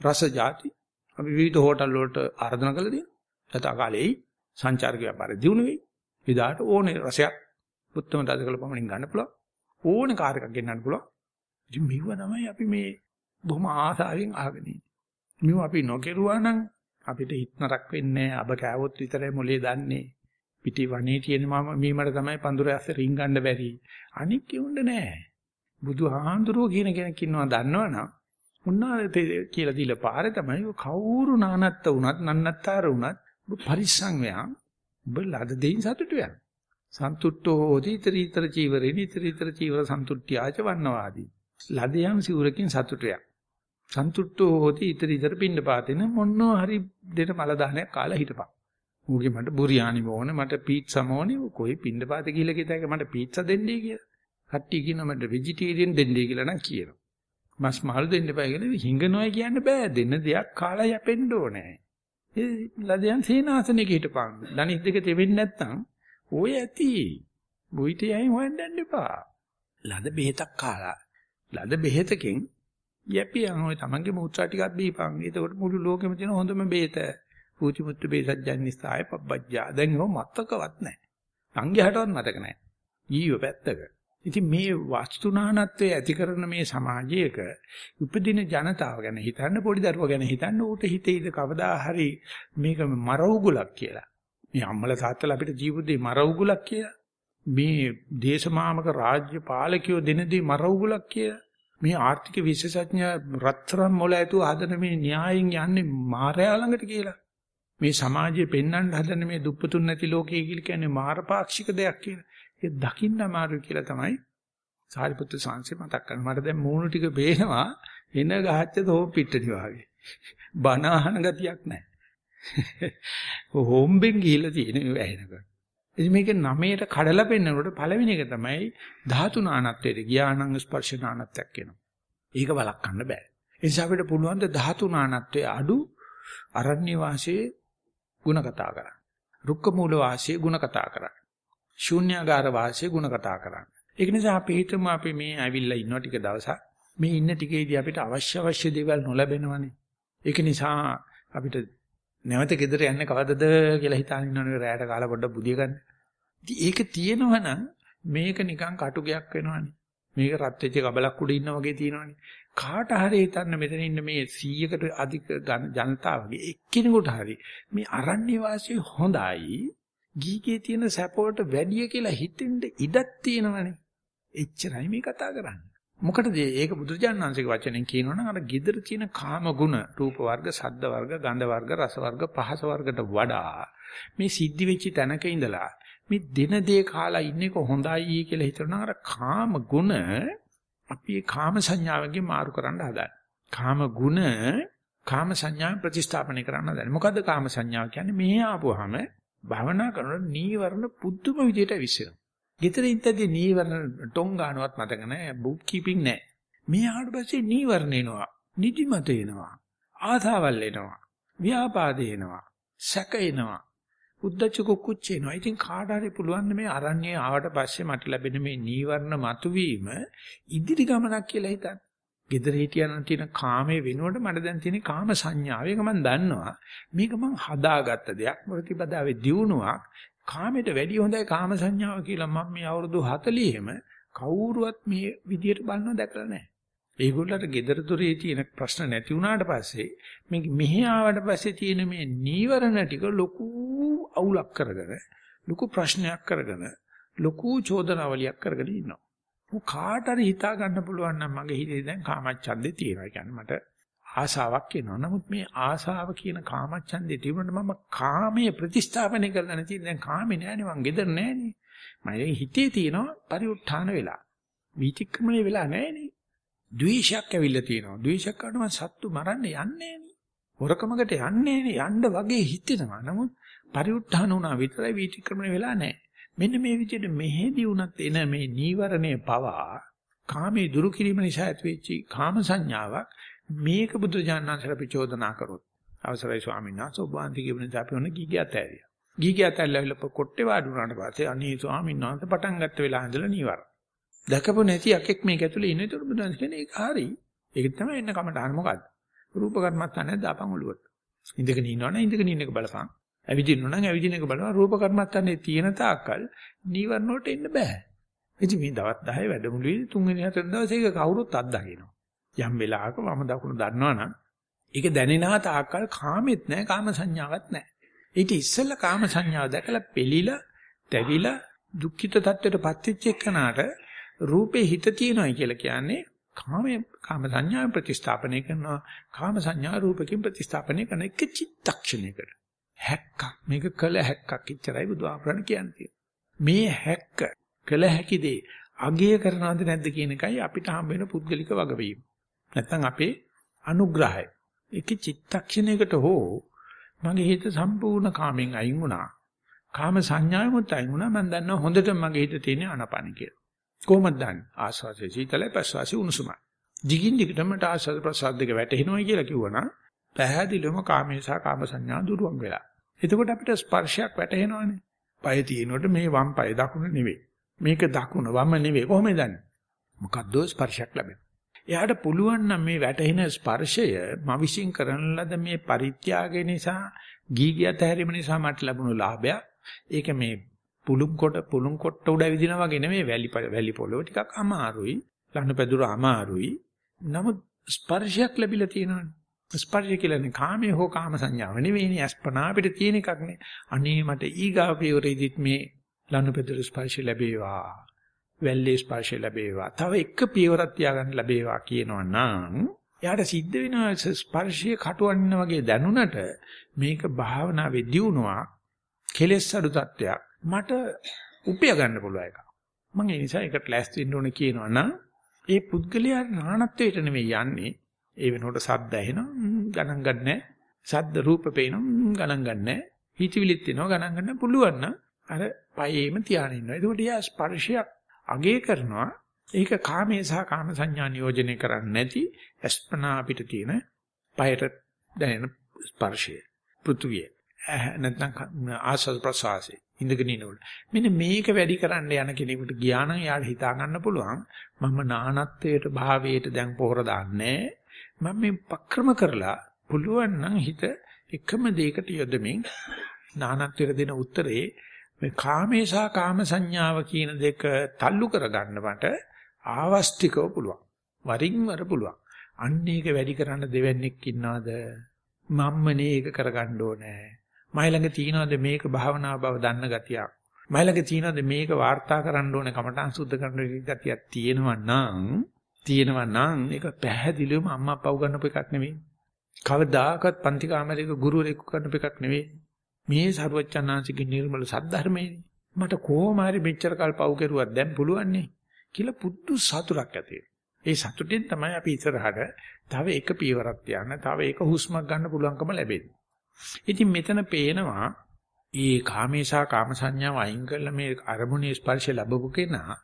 රස ಜಾති අපි විවිධ හෝටල් වලට ආරාධනා කළා දෙනවා. සතාකාලේ සංචාරක ව්‍යාපාරය දිනු වෙයි. එදාට ඕනේ රසයක් උත්තම දඩකල පමණින් ගන්න පුළුවන්. ඕන කාර් එකක් ගෙන්නන්න පුළුවන්. ඉතින් මෙව තමයි අපි මේ බොහොම ආසාවෙන් අහගෙන ඉන්නේ. මෙව අපි නොකරුවා නම් අපිට හිත නරක් වෙන්නේ අබ කෑවොත් විතරයි මොලේ දන්නේ. පිටි වනේ තියෙන මම මීමට තමයි පඳුර ඇස්සේ රින් ගන්න බැරි. අනික් කිව්න්න නෑ. බුදුහාඳුරෝ කියන කෙනෙක් ඉන්නවා දන්නවනම් උන්නාට කියලා දීලා පාරේ තමයි කවුරු නානත්ත වුණත් නන්නත්තර වුණත් පරිස්සම් වෙනවා. ඔබ ලද දෙයින් සතුටු වෙනවා. සන්තුට්ඨෝ හෝති ඊතරීතර චීවරේ ඊතරීතර චීවර සන්තුට්ඨියාච වන්නවාදී. ලදයන් සිවුරකින් සතුටුයක්. සන්තුට්ඨෝ හෝති ඊතරීතර පින්න පාතෙන මොන්නෝ හරි දෙන මල දානයක් කාලා හිටපන්. ඌගේ මට බුරියානි ඕනේ මට පීට්සා ඕනේ කොයි පින්න පාතේ කියලා කිතයක මට පීට්සා දෙන්නයි කියලා. කට්ටිය කියනවා මට ভেජිටේරියන් දෙන්නයි කියලා නම් කියනවා. මස් මහල් දෙන්න එපා කියලා හිඟනොයි කියන්න බෑ දෙන්න දෙයක් කාලා යැපෙන්න ඕනේ. ඒ ලදයන් සීනාසනෙක හිටපන්. ධනිස් දෙක තෙවෙන්නේ නැත්තම් ඔය ඇති. බුයිතයයි හොයන්න එපා. ලද බෙහෙතක් කාලා ලද බෙහෙතකින් යැපියන් ඔය තමන්ගේ මූත්‍රා ටිකක් බීපන්. එතකොට මුළු ලෝකෙම තියෙන හොඳම බෙහෙත. පූති මුත්තු බේසජ්ජන්නිස්සාය පබ්බජ්ජා. දැන් ඒව මතකවත් නැහැ. සංඝයාටවත් මතක නැහැ. ඊයෝ පැත්තක. ඉතින් මේ වස්තුනානත්වයේ ඇති කරන මේ සමාජයක උපදින ජනතාව ගැන හිතන්න පොඩි දරුවා ගැන හිතන්න ඌට හිතේද කවදා හරි මේක මර උගුලක් කියලා. මේ අම්මලා තාත්තලා අපිට ජීවිතේ මර උගුලක් කියලා. මේ දේශමාමක රාජ්‍ය පාලකයෝ දෙනදී මර උගුලක් කියලා. මේ ආර්ථික විශේෂඥ රත්තරන් මොළ ඇතුව හදන මේ න්‍යායෙන් යන්නේ මායя ළඟට කියලා. මේ සමාජයේ පෙන්වන්න හදන මේ දුප්පතුන් නැති ලෝකයේ කියලා කියන්නේ මාරපාක්ෂික දෙයක් කියලා. ඒ දකින්න අමාරුයි කියලා තමයි සාරිපුත්‍ර සාංශේ මතක් කරන්නේ. මට දැන් මූණු ටික පේනවා එන ගහච්ච තෝ පිටටි වාගේ. බන අහන ගතියක් නැහැ. <laughs> හොම්බෙන් ගිහිල්ලා තියෙන ඇහෙනකොට. ඉතින් මේක නමයට කඩලා පෙන්නකොට පළවෙනි එක තමයි ධාතු නානත්වයට ගියානම් ස්පර්ශ නානත්වයක් එනවා. ඒක වළක්වන්න බෑ. ඒ නිසා අපිට පුළුවන් ද ධාතු නානත්වයේ අඩු අරණ්‍ය වාසයේ ಗುಣ කතා කරන්න. රුක්ක මූල වාසයේ ಗುಣ කතා කරන්න. ශූන්‍යාගාර වාසයේ ಗುಣ කතා කරන්න. ඒක නිසා අපි හිතමු අපි මේ ඇවිල්ලා ඉන්නවා ටික දවසක්. මේ ඉන්න ටිකේදී අපිට අවශ්‍ය අවශ්‍ය දේවල් නොලැබෙනවනේ. ඒක නිසා අපිට නැවත ගෙදර යන්න කවදද කියලා හිතාගෙන ඉන්නවනේ රැයට කාලා පොඩ්ඩක් බුදිය ගන්න. ඉතින් ඒක තියෙනවනම් මේක නිකන් කටුගයක් වෙනවනේ. මේක රත් වෙච්ච කබලක් උඩ ඉන්න වගේ තියෙනවනේ. කාට හරි හිතන්න මෙතන ඉන්න මේ 100කට අධික ජනතාවගේ එක්කෙනෙකුට හරි මේ අරණ්‍ය වාසී හොඳයි ගීගේ තියෙන සැපවලට වැඩිය කියලා හිතෙන්න ඉඩක් තියෙනවනේ. එච්චරයි මේ කතා කරන්නේ. මොකටද ඒක බුදුරජාණන් වහන්සේගේ වචනෙන් කියනවනම් අර gedara තියෙන කාම ගුණ රූප වර්ග, ශබ්ද වර්ග, ගන්ධ වර්ග, රස වර්ග, පහස වර්ගට වඩා මේ සිද්ධි වෙච්ච තැනක ඉඳලා මේ දින දේ කාලා ඉන්නේක හොඳයි කියලා හිතනවා අර කාම ගුණ අපි ඒ කාම සංඥාවකින් මාරු කරන්න හදන්නේ. කාම ගුණ කාම සංඥා ප්‍රතිස්ථාපනය කරන්න හදන්නේ. මොකද්ද කාම සංඥාව කියන්නේ? මෙහි ආපුවාම භවනා කරනකොට නීවරණ පුදුම විදියට විශ්සෙනවා. ගෙදර ඉඳදී නීවරණ ටොං ගන්නවත් මතක නැහැ. බුක් කීපින් නැහැ. මේ ආවට පස්සේ නීවරණ එනවා. නිදිමත එනවා. ආසාවල් එනවා. ව්‍යාපාද එනවා. සැක එනවා. උද්දච්ච කුක්කුච්ච එනවා. ඉතින් කාට හරි පුළුවන් මේ අරණ්‍යය ආවට පස්සේ මට ලැබෙන මේ නීවරණ මතුවීම ඉදිරි ගමනක් කියලා හිතන්න. Gedare හිටියනම් තියෙන කාමයේ වෙනුවට මට දැන් තියෙන කාම සංඥාව. ඒක මම දන්නවා. මේක මං හදාගත්ත දෙයක්. ප්‍රතිපදාවේ දියුණුවක්. කාමයට වැඩිය හොඳයි කාම සංඥාව කියලා මම මේ අවුරුදු 40ෙම කවුරුවත් මේ විදියට බලනව දැකලා නැහැ. ඒගොල්ලන්ට gedara දොරේ තියෙන ප්‍රශ්න නැති වුණාට පස්සේ මේ මෙහි ආවට පස්සේ තියෙන මේ නීවරණ ටික ලොකු අවුලක් කරගෙන ලොකු ප්‍රශ්නයක් කරගෙන ලොකු චෝදනාවලියක් කරගෙන ඉන්නවා. මොක කාට හරි හිතා ගන්න පුළුවන් නම් මගේ හිතේ දැන් කාමච්ඡන්දේ තියෙනවා. ඒ කියන්නේ මට ආසාවක් එනවා. නමුත් මේ ආසාව කියන කාමච්ඡන්දේ තිබුණාට මම කාමයේ ප්‍රතිස්ථාපනය කරලා නැති දැන් කාමේ නෑනේ මං ගෙදර නෑනේ. මගේ හිතේ තියෙනවා පරිඋත්ථාන වෙලා. වීතික්‍රමණය වෙලා නෑනේ. ද්වේෂයක් ඇවිල්ලා තියෙනවා. ද්වේෂයක් කරනම සත්තු මරන්න යන්නේ නෑනේ. හොරකමකට යන්නේ නෑනේ. යන්න වගේ හිතෙනවා. නමුත් පරිඋත්ථාන වුණා විතරයි වීතික්‍රමණය වෙලා නෑ. මෙන්න මේ විදිහට මෙහෙදි වුණත් එන මේ නීවරණය පවා කාමයේ දුරු කිරීම නිසා ඇතිවෙච්ච කාම සංඥාවක් මේක බුදුජානනාංශර ප්‍රචෝදනා කරොත් අවසරයි ස්වාමීන් වහන්සේ ඔබ වහන්සේ කියන දේ අපි ඔන්න ගිගියත් ඇරියා. ගිගියත් ඇල්ලවිල කොට්ටේ වාඩි වුණාට පස්සේ අනේ ස්වාමීන් වහන්සේ පටන් ගත්ත වෙලාව ඉඳලා නීවර. දැකපො නැති එකෙක් මේක ඇතුලේ ඉන්නේ ඒතර බුදුන් කියන්නේ ඒක හරි. ඒක තමයි එන්න කමටහන මොකද්ද? රූප කර්මස්ථානේ දාපන් ඔළුවට. ඉඳගෙන ඉන්නවනේ ඉඳගෙන ඉන්න එක බලපන්. ඇවිදින්න නම් ඇවිදින එක බලපන්. රූප කර්මස්ථානේ තියෙන තාක්කල් නීවරණ වලට එන්න බෑ. ඉතින් මේ දවස් 10 වැඩමුළුවේ තුන්වෙනි හතරවෙනි දවසේ ඒක කවුරුත් අත්දකිනවා. යම් වෙලාවක වම දකුණ දන්නවනම් ඒක දැනෙනා තාක්කල් කාමෙත් නැහැ කාම සංඥාවක් නැහැ. ඊට ඉස්සෙල්ලා කාම සංඥාව දැකලා පෙළිලා, තැවිලා, දුක්ඛිත තත්ත්වයටපත් වෙච්ච එකනට රූපේ හිත තියෙනවායි කියලා කියන්නේ කාමයේ කාම සංඥා ප්‍රතිස්ථාපනය කරනවා කාම සංඥා රූපකින් ප්‍රතිස්ථාපනය කරන එක චිත්තක්ෂණයකට හැක්කක්. මේක කළ හැක්කක් ඉච්චරයි බුදුආමරණ කියන්නේ. මේ හැක්ක කළ හැකි දේ අගය කරනවද නැද්ද කියන එකයි අපිට හම් වෙන පුද්ගලික වගවීම. නැත්නම් අපේ අනුග්‍රහය. එක චිත්තක්ෂණයකට හෝ මගේ හිත සම්පූර්ණ කාමෙන් අයින් වුණා. කාම සංඥාවෙමුත් අයින් වුණා. මම දන්නවා හොඳට මගේ හිත තියෙන අනපන කියලා. කොහොමද දන්නේ? ආස්වාදයේ සීතලයි ප්‍රස්වාසයේ උණුසුමයි. දිගින් දිගටම මට ආස්වාද ප්‍රසාද දෙක වැටෙනවා කියලා කිව්වනම් පැහැදිලිවම කාමේ සහ කාම සංඥා දුරුවන් වෙලා. එතකොට අපිට ස්පර්ශයක් වැටහෙනවනේ. පය තියෙනකොට මේ වම් පය දකුණ නෙවෙයි. මේක දකුණ වම නෙවෙයි. කොහොමද දන්නේ? මොකද්ද ස්පර්ශයක් ලැබෙන්නේ. එයාට පුළුවන් නම් මේ වැටෙන ස්පර්ශය මම විශ්ින් කරන ලද මේ පරිත්‍යාගය නිසා ගීගියත හැරීම නිසා මට ලැබුණු ලාභයක්. ඒක මේ පුළුම් කොට පුළුම් කොට උඩ ඇවිදිනා වගේ නෙමෙයි වැලි වැලි පොළොව ටිකක් අමාරුයි ලහන පැදුර අමාරුයි නමුත් ස්පර්ශයක් ලැබිලා තියෙනවානේ ස්පර්ශය කියලානේ කාමයේ හෝ කාම සංඥාව නෙවෙයිනේ අස්පනා අපිට තියෙන එකක් නේ අනේ මට ඊගාව පියවරේදීත් මේ ලහන පැදුර ස්පර්ශය ලැබේවා වැල්ලේ ස්පර්ශය ලැබේවා තව එක පියවරක් තියාගන්න ලැබේවා කියනවා නම් එයාට සිද්ධ වෙනවා ස්පර්ශයේ කටුවන්න වගේ දැනුණට මේක භාවනාවේ දියුණුවක් කෙලෙස් අඩු තත්ත්වයක් මට උපය ගන්න පුළුවන් එක. මම ඒ නිසා ඒකට ලෑස්ති වෙන්න ඕනේ කියනවා නම් ඒ පුද්ගලයා නානත්වයට නෙමෙයි යන්නේ. ඒ වෙනකොට සද්ද ඇහෙනවා ගණන් ගන්නෑ. සද්ද රූප පේනවා ගණන් ගන්නෑ. හිතවිලිත් එනවා ගණන් ගන්න පුළුවන් නම් අර පයේම තියාගෙන ඉන්නවා. ඒකට යා ස්පර්ශයක් අගේ කරනවා. ඒක කාමයේ සහ කාම සංඥා නියෝජනය කරන්නේ නැති අස්පනා අපිට තියෙන පයට දැනෙන ස්පර්ශය. පෘථුවිය. නැත්නම් ආස්වාද ප්‍රසවාසය. ඉඳගෙන ඉනකොට. මෙන්න මේක වැඩි කරන්න යන කෙනෙකුට ගියා නම් යාට හිතා ගන්න පුළුවන් මම නානත්වයට භාවයට දැන් පොහොර දාන්නේ මම මේ පක්‍රම කරලා පුළුවන් නම් හිත එකම දෙයකට යොදමින් නානත්වයට දෙන උත්තරේ මේ කාමේසා කාම සංඥාව කියන දෙක තල්ලු කරගන්න මට ආවස්තිකව පුළුවන්. වරින් වර පුළුවන්. අන්න ඒක වැඩි කරන්න දෙවන්නේක් ඉන්නවද? මම්මනේ ඒක කරගන්න ඕනේ. මයි ළඟ තියනවාද මේක භාවනා බව දන්න ගතියක්? මයි ළඟ තියනවාද මේක වාර්තා කරන්න ඕනේ කමඨං සුද්ධ කරන්න ගතියක් තියෙනවා නම් තියෙනවා නම් ඒක පැහැදිලිවම අම්මා අප්පා උගන්නපු එකක් නෙවෙයි. කවදාකවත් පන්ති කාමරයක ගුරුවරයෙකු කරනපු එකක් නෙවෙයි. මේ සරුවච්චන්හන්සේගේ නිර්මල සද්ධර්මයේ මට කොහොම හරි මෙච්චර කල් පව් කෙරුවක් දැන් පුළුවන් නේ කියලා පුදු සතුටක් ඇති ඒ සතුටෙන් තමයි අපි ඉස්සරහට තව එක පියවරක් තියන්න, තව එක හුස්මක් ගන්න පුළුවන්කම ලැබෙන්නේ. ඉතින් මෙතන පේනවා ඒ කාමේශා කාම සංඥාව අයින් කරලා මේ අරමුණේ ස්පර්ශය ලැබපු කෙනා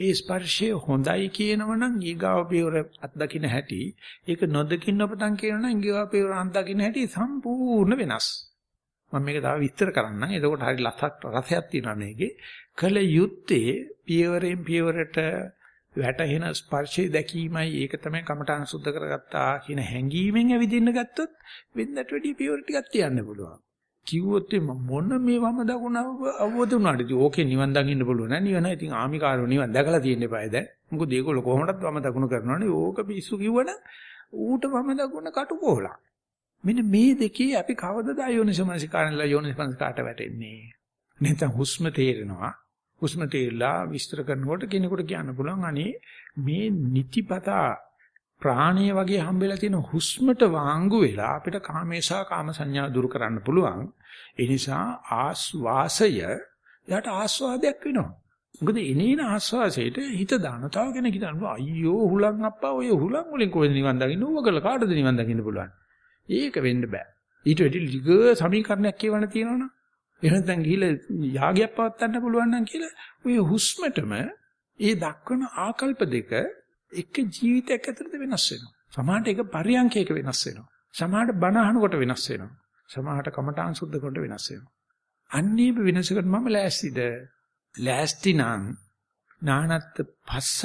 ඒ ස්පර්ශය හොඳයි කියනවනම් ඊගාව පියවර අත්දකින්න හැටි ඒක නොදකින්න ඔබතන් කියනවනම් ඊගාව පියවර අත්දකින්න හැටි සම්පූර්ණ වෙනස්. මම මේක තව විස්තර කරන්නම්. එතකොට හරි ලස්සක් රසයක් තියෙනවා මේකේ. කල යුත්තේ පියවරෙන් පියවරට වැටෙන ස්පර්ශය දැකීමයි. ඒක තමයි කමඨාන සුද්ධ කරගත්තා කියන හැඟීමෙන් ඇවිදින්න ගත්තොත් වෙනදට වැඩිය පියවර ටිකක් තියන්න පුළුවන්. කිව්වොත් මොන මේ වම දකුණ අවබෝධ වුණාද? ඉතින් ඕකේ නිවන් දකින්න පුළුවන් නෑ. නිවන ඉතින් ආමිකාරෝ නිවන් දැකලා තියෙන්න එපායි දැන්. මොකද ඒගොල්ලෝ කොහොමදත් වම දකුණ කරනවනේ. ඕක පිස්සු කිව්වන ඌට වම දකුණ කටුකොහලක්. මෙන්න මේ දෙකේ අපි කවදද යෝනිසමනසිකාරණලා යෝනිසමනසිකාට වැටෙන්නේ. නැත්නම් හුස්ම තේරෙනවා. හුස්ම තේරලා විස්තර කරනකොට කෙනෙකුට කියන්න පුළුවන් අනේ මේ නිතිපතා ප්‍රාණීය වගේ හම්බෙලා තියෙන හුස්මට වාංගු වෙලා අපිට කාමේශා කාම සංඥා දුරු කරන්න පුළුවන්. ඒ නිසා ආස්වාසය යට ආස්වාදයක් වෙනවා. මොකද එනේන ආස්වාසයට හිත දාන තව කෙනෙක් හිතනවා අයියෝ හුලං අප්පා ඔය හුලං වලින් කොහෙද නිවන් දකින්න ඕකල කාටද නිවන් දකින්න පුළුවන්. ඒක වෙන්න බෑ. ඊට වැඩි ලිග සමීකරණයක් කියවන්න තියෙනවනේ. එහෙනම් දැන් ගිහිල්ලා යාගයක් පවත්වන්න පුළුවන් නම් කියලා ඔය හුස්මටම ඒ දක්වන ආකල්ප දෙක එක ජීවිතයක් ඇතුළත වෙනස් වෙනවා. සමහරට ඒක පරියන්කයක වෙනස් වෙනවා. සමහරට බණ අහනකොට වෙනස් වෙනවා. සමහරට කමඨාන් සුද්ධ කොට වෙනස් වෙනවා. අන්නේම වෙනසකට මම ලෑස්තිද? ලෑස්ති නම් නානත් පස්ස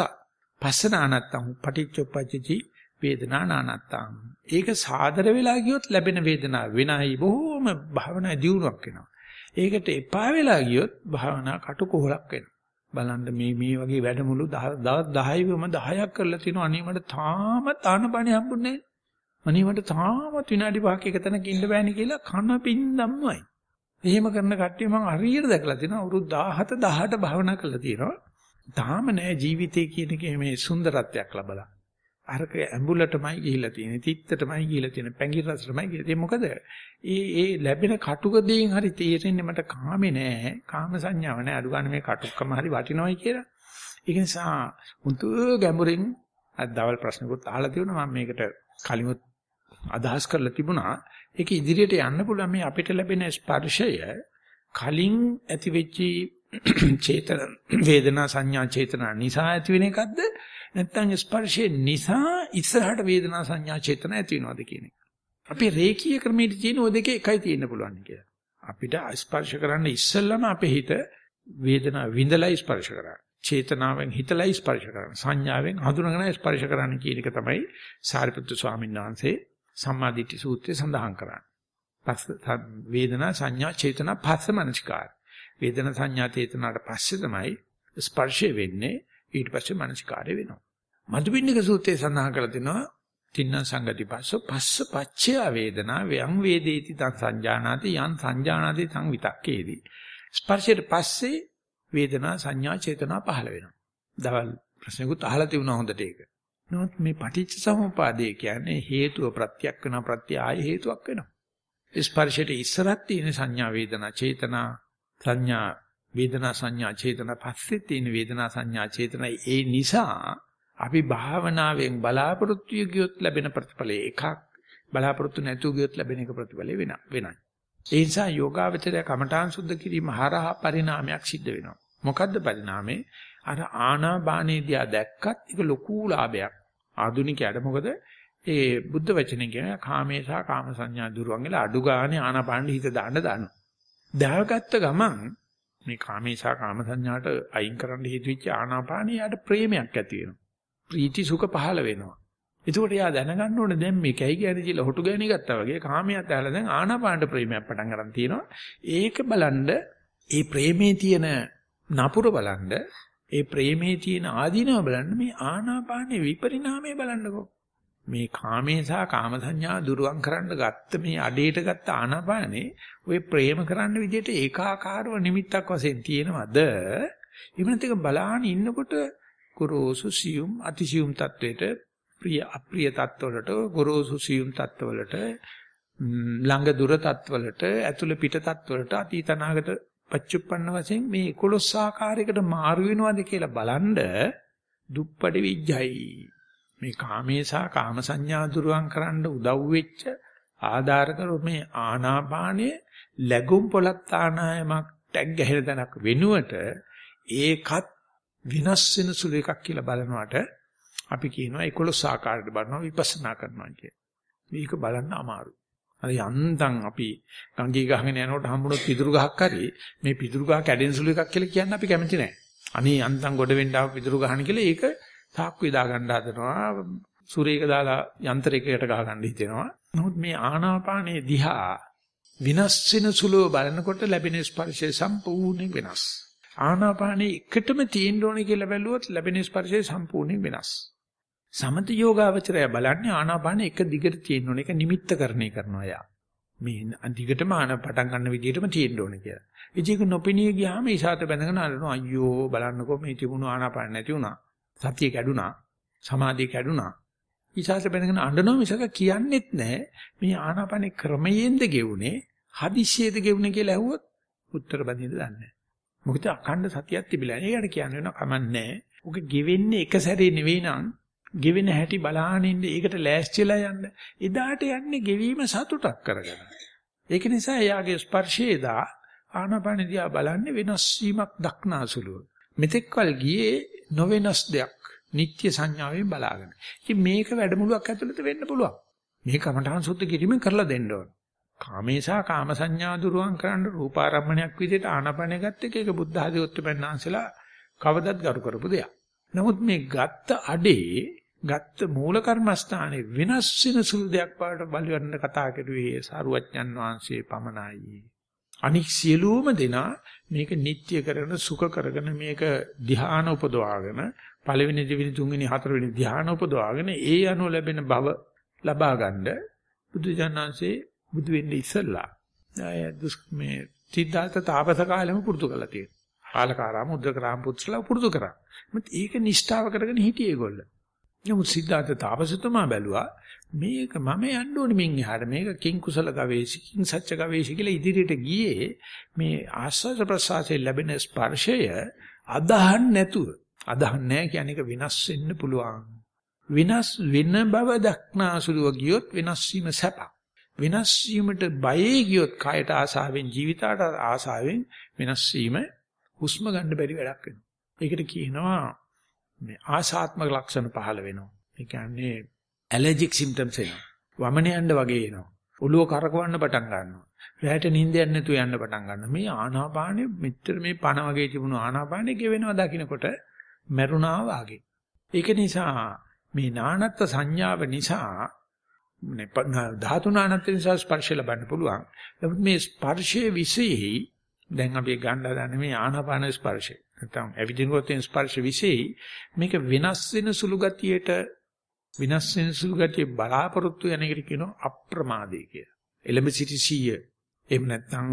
පස්සනානත්තම් පටිච්චොප්පච්චි වේදනා නානත්තම්. ඒක සාදර වෙලා ගියොත් ලැබෙන වේදනාව වෙනයි බොහෝම භාවනා දියුණුවක් වෙනවා. ඒකට එපා වෙලා ගියොත් භාවනා කටුකොහලක් වෙනවා. බලන්න මේ මේ වගේ වැඩමුළු දවස් 10ෙම 10ක් කරලා තිනවා අනේ මට තාමත් ආනපනිය හම්බුන්නේ නැහැ. අනේ මට තාමත් විනාඩි 5ක එක තැනක ඉන්න බෑනේ කියලා කන පින්දම්මයි. එහෙම කරන කට්ටිය මම හරියට දැකලා තිනවා අවුරුදු 17 18 භාවනා කරලා තියෙනවා. තාම නෑ ජීවිතේ කියන එකේ මේ සුන්දරත්වයක් ලබලා. අරක ඇඹුලටමයි ගිහිලා තියෙන්නේ. තිත්තටමයි ගිහිලා තියෙන්නේ. පැංගිරි රසටමයි ගිහිලා තියෙන්නේ. මොකද ඒ ඒ ලැබෙන කටුක දෙයින් හරි තේරෙන්නේ මට කාමේ නෑ. කාම සංඥාව නෑ. අඩු ගන්න මේ කටුක්කම හරි වටිනවයි කියලා. ඒක නිසා උන්තු ගැඹුරින් අද දවල් ප්‍රශ්නකුත් අහලා තියෙනවා මම මේකට කලිමුත් අදහස් කරලා තිබුණා. ඒක ඉදිරියට යන්න පුළුවන් මේ අපිට ලැබෙන ස්පර්ශය කලින් ඇතිවෙච්ච චේතන වේදනා සංඥා චේතනා නිසා ඇති වෙන එකක්ද නැත්නම් ස්පර්ශයේ නිසා ඉස්සරහට වේදනා සංඥා චේතනා ඇති වෙනවද කියන එක. අපි රේඛීය ක්‍රමයේ තියෙන ඔය දෙකේ එකයි තියෙන්න පුළුවන් කියලා. අපිට ස්පර්ශ කරන්න ඉස්සෙල්ලම අපේ හිත වේදනා විඳලා ස්පර්ශ කරා. චේතනාවෙන් හිතලා ස්පර්ශ කරන සංඥාවෙන් හඳුනගෙන ස්පර්ශ කරන්න කියන එක තමයි සාරිපුත්තු ස්වාමීන් වහන්සේ සම්මාදිට්ඨි සූත්‍රයේ සඳහන් කරන්නේ. පස්ස වේදනා සංඥා චේතනා පස්ස මනසිකාර. වේදනා සංඥා චේතනාට පස්සේ තමයි ස්පර්ශය වෙන්නේ ඊට පස්සේ මනසිකාරය වෙනවා. මදුබින්නික සූත්‍රයේ සඳහන් කරලා තිනවා තින්න සංගති පස්ස පස්ස පච්චය වේදනා වයං වේදේති තං සංජානාති යං සංජානාති තං විතක්කේති. ස්පර්ශයට පස්සේ වේදනා සංඥා චේතනා පහළ වෙනවා. දවල් ප්‍රශ්නකුත් අහලා තිබුණා හොඳට ඒක. නමුත් මේ පටිච්ච සමුපාදය කියන්නේ හේතුව ප්‍රත්‍යක් වෙනවා ප්‍රත්‍ය ආය හේතුවක් වෙනවා. ස්පර්ශයට ඉස්සරක් තියෙන සංඥා වේදනා චේතනා සංඥා වේදනා සංඥා චේතනා පස්සේ තියෙන වේදනා සංඥා චේතනා ඒ නිසා අපි භාවනාවෙන් බලාපොරොත්තු ගියොත් ලැබෙන ප්‍රතිඵලය එකක් බලාපොරොත්තු නැතුව ගියොත් ලැබෙන එක ප්‍රතිඵලය වෙන වෙනයි. ඒ නිසා යෝගාවචරය කමඨාන් සුද්ධ කිරීම හරහා පරිණාමයක් සිද්ධ වෙනවා. මොකද්ද පරිණාමේ? අර ආනාපානේදියා දැක්කත් ඒක ලොකු ලාභයක්. ආදුනිකයට මොකද ඒ බුද්ධ වචනේ කියන කාමේ සහ කාම සංඥා දුරුවන් වෙලා අඩු ගානේ ආනාපානෙ හිත දාන්න දානවා. දාගත්ත ගමන් මේ කාමේ සහ කාම සංඥාට අයින් කරන්න හේතු වෙච්ච ආනාපානිය යට ප්‍රේමයක් ඇති වෙනවා. ප්‍රීති සුඛ පහළ වෙනවා. එතකොට යා දැනගන්න ඕනේ දැන් මේ කැහි ගෑනි කියලා හොටු ගෑනි ගත්තා වගේ කාමයට ඇහලා දැන් ආනාපානට ප්‍රේමයක් පටන් ගන්න තියෙනවා. ඒක බලන්ඩ ඒ ප්‍රේමේ තියෙන නපුර බලන්ඩ ඒ ප්‍රේමේ තියෙන ආදීනව බලන්න මේ ආනාපානේ විපරිණාමය බලන්නකෝ. මේ කාමේ සහ කාම සංඥා දුරුවන් කරන්න ගත්ත මේ අඩේට ගත්ත ආනාපානේ ඔය ප්‍රේම කරන්න විදිහට ඒකාකාරව නිමිත්තක් වශයෙන් තියෙනවද? එහෙම නැත්නම් බලාන ඉන්නකොට කුරෝසු සියුම් අතිසියුම් තත්වයට ප්‍රිය අප්‍රිය තත්වලට ගොරෝසු සියුම් තත්වලට ළඟ දුර තත්වලට ඇතුළ පිට තත්වලට අතීතනාගත පච්චුප්පන්න වශයෙන් මේ 11 ආකාරයකට මාරු වෙනවද කියලා බලන්ඩ දුප්පටි විඥයි මේ කාමේසා කාම සංඥා දුරුවන් කරන්න උදව් වෙච්ච ආධාර කරු මේ ආනාපානයේ ලැබුම් පොලත් ආනායමක් ටැග් ගැහෙන තැනක් වෙනුවට ඒකත් විනාශ වෙන සුළු එකක් කියලා බලනවාට අපි කියනවා 11 ආකාරයට බලනවා විපස්සනා කරනවා කියලා. මේක බලන්න අමාරුයි. අර යන්තම් අපි ගංගේ ගහගෙන යනකොට හම්බුනොත් පිදුරු ගහක් හරි මේ පිදුරු ගහ කැඩෙන සුළු එකක් කියලා කියන්න අපි කැමති නැහැ. අනේ යන්තම් ගොඩ වෙන්න ආව පිදුරු ගහන කියලා ඒක තාක්කු ඉදා ගන්න හදනවා. සුරේක දාලා යන්ත්‍රයකට ගහ ගන්න හිතෙනවා. නමුත් මේ ආනාපානයේ දිහා විනාශ වෙන සුළුව බලනකොට ලැබෙන ස්පර්ශය සම්පූර්ණයෙන් වෙනස්. ආනාපානයේ එකටම තියෙන්න ඕනේ කියලා බැලුවොත් ලැබෙන ස්පර්ශය සම්පූර්ණයෙන් වෙනස්. සමත යෝගාවචරය බලන්නේ ආනාපාන එක දිගට තියෙන්න ඕනේ. ඒක නිමිත්තකරණය කරනවා යා. මේ දිගටම ආන පටන් ගන්න විදිහටම තියෙන්න ඕනේ කියලා. ඉතින් ඒක නොපෙනී ගියාම ඉසాత බැඳගෙන අරනවා අයියෝ බලන්නකෝ මේ තිබුණු ආනාපාන නැති වුණා. සතිය කැඩුනා. සමාධිය කැඩුනා. ඉසాత බැඳගෙන අඬනවා මිසක කියන්නෙත් නැහැ. මේ ආනාපානේ ක්‍රමයෙන්ද ගෙවුනේ හදිස්සියේද ගෙවුනේ කියලා ඇහුවොත් උත්තර බඳින්න දන්නේ නැහැ. මොකද අඛණ්ඩ සතියක් තිබිලා. ඒකට කියන්නේ වෙනවා කමන්නේ. ඔක ගෙවෙන්නේ එක සැරේ නෙවෙයි නං ගෙවෙන හැටි බලාගෙන ඉන්න ඒකට ලෑස්තිලා යන්න. එදාට යන්නේ ගෙවීම සතුටක් කරගෙන. ඒක නිසා එයාගේ ස්පර්ශයේ දා ආනපනදියා බලන්නේ වෙනස් වීමක් දක්නාසුලුව. මෙතෙක්වල් ගියේ නොවෙනස් දෙයක්. නිත්‍ය සංඥාවෙන් බලාගෙන. ඉතින් මේක වැඩමුළුවක් ඇතුළත වෙන්න පුළුවන්. මේ කමඨාන් සුද්ධ කිරීමෙන් කරලා දෙන්න ඕන. කාමේසා කාම සංඥා දුරුවන් කරන්න රූපාරම්මණයක් විදිහට ආනපන ගත්ත එක ඒක බුද්ධ ආදී උත්තරපන්නාන්සලා කවදත් ගරු කරපු දෙයක්. නමුත් මේ ගත්ත අඩේ ගත්ත මූල කර්මස්ථානේ වෙනස් වෙන සුළු දෙයක් පාට බලවන්න කතා කරුවේ සාරුවච්ඥන් වහන්සේ පමණයි. අනික් සියලුම දෙනා මේක නිට්ටය කරගෙන සුඛ කරගෙන මේක ධ්‍යාන උපදවාගෙන පළවෙනි දෙවෙනි තුන්වෙනි හතරවෙනි ධ්‍යාන උපදවාගෙන ඒ අනුව ලැබෙන බව ලබා ගන්න බුදුජානන්සේ බුදු වෙන්නේ ඉස්සල්ලා මේ සිද්ධාර්ථ තාපස කාලෙම පුරුදු කළා තියෙනවා. ආලකාරාම උද්දකරාම පුත්‍රලා පුරුදු කරා. මොකද ඒක නිෂ්ඨාව කරගෙන හිටියේ ඒගොල්ලෝ. නමුත් සිද්ධාර්ථ තාපසතුමා බැලුවා මේක මම යන්න ඕනේ මින් එහාට. මේක කිං කුසල ගවේෂි කිං සත්‍ය ගවේෂි කියලා ඉදිරියට ගියේ මේ ආස්වාද ප්‍රසආසයෙන් ලැබෙන ස්පර්ශය අදහන් නැතුව. අදහන් නැහැ කියන්නේ ඒක විනාශ වෙන්න පුළුවන්. විනාශ වෙන බව දක්නාසුලුව ගියොත් විනාශ වීම සැප විනාශ වීමට බයේ ගියොත් කායට ආසාවෙන් ජීවිතයට ආසාවෙන් විනාශ වීම හුස්ම ගන්න බැරි වැඩක් වෙනවා. ඒකට කියනවා මේ ආසාත්මක ලක්ෂණ පහළ වෙනවා. ඒ කියන්නේ ඇලර්ජික් සිම්ප්ටම්ස් එනවා. වමන යන්න වගේ එනවා. ඔළුව කරකවන්න පටන් ගන්නවා. රැයට නිින්ද යන්නේ නැතුව යන්න පටන් ගන්නවා. මේ ආනාපානෙ මෙච්චර මේ පණ වගේ තිබුණු ආනාපානෙ ගෙවෙනවා දකින්නකොට මරුණා වගේ. ඒක නිසා මේ නානත්ත් සංඥාව නිසා ධාතු නානත්ත් නිසා ස්පර්ශ ලබන්න පුළුවන්. නමුත් මේ ස්පර්ශයේ විශේෂයි දැන් අපි ගන්න හදන්නේ මේ ආනාපාන ස්පර්ශය. නැත්නම් ඇවිදිනකොට ස්පර්ශ විශේෂයි මේක වෙනස් වෙන සුළු ගතියට විනාශ වෙන සුළු ගතිය බලාපොරොත්තු යන එකට කියනවා අප්‍රමාදේ කියලා. එලඹ සිටි සීය. එහෙම නැත්නම්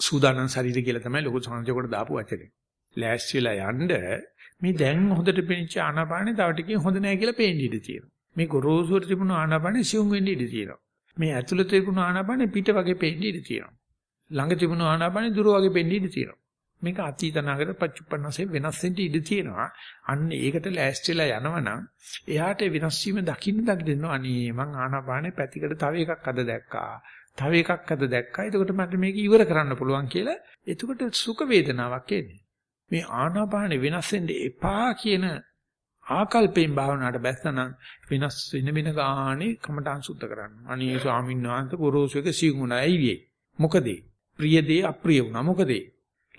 සූදානම් ශරීරය කියලා තමයි ලොකු සංජෝගකට දාපු වචනේ. ලෑස්තිලා යන්න මේ දැන් හොඳට පෙනිච්ච ආනාපානෙ තව ටිකකින් හොඳ නැහැ කියලා පේන්න ඉඩ තියෙනවා. මේ ගොරෝසුර තිබුණු ආනාපානෙ සිුම් වෙන්න ඉඩ තියෙනවා. මේ ඇතුළත තිබුණු ආනාපානෙ පිට වගේ පේන්න ඉඩ තියෙනවා. ළඟ තිබුණු ආනාපානෙ දුර වගේ පේන්න ඉඩ තියෙනවා. මේක අතීත නාගර පච්චුප්පන්නසේ වෙනස් වෙන්න ඉඩ තියෙනවා. අන්න ඒකට ලෑස්තිලා යනවනම් එයාට වෙනස් වීම දකින්න දකින්න අනේ මං ආනාපානේ පැතිකඩ තව එකක් අද දැක්කා. තව එකක් අද දැක්කා. එතකොට මට මේක ඉවර කරන්න පුළුවන් කියලා. එතකොට සුඛ වේදනාවක් එන්නේ. මේ ආනාපානේ වෙනස් වෙන්න එපා කියන ආකල්පයෙන් භාවනාවට බැස්සනම් වෙනස් වෙන වෙන ගානේ කමටහන් සුද්ධ කරන්න. අනේ ස්වාමීන් වහන්සේ ගොරෝසු එක සිංුණා ඇයි මොකද? ප්‍රිය දේ අප්‍රිය වුණා. මොකද?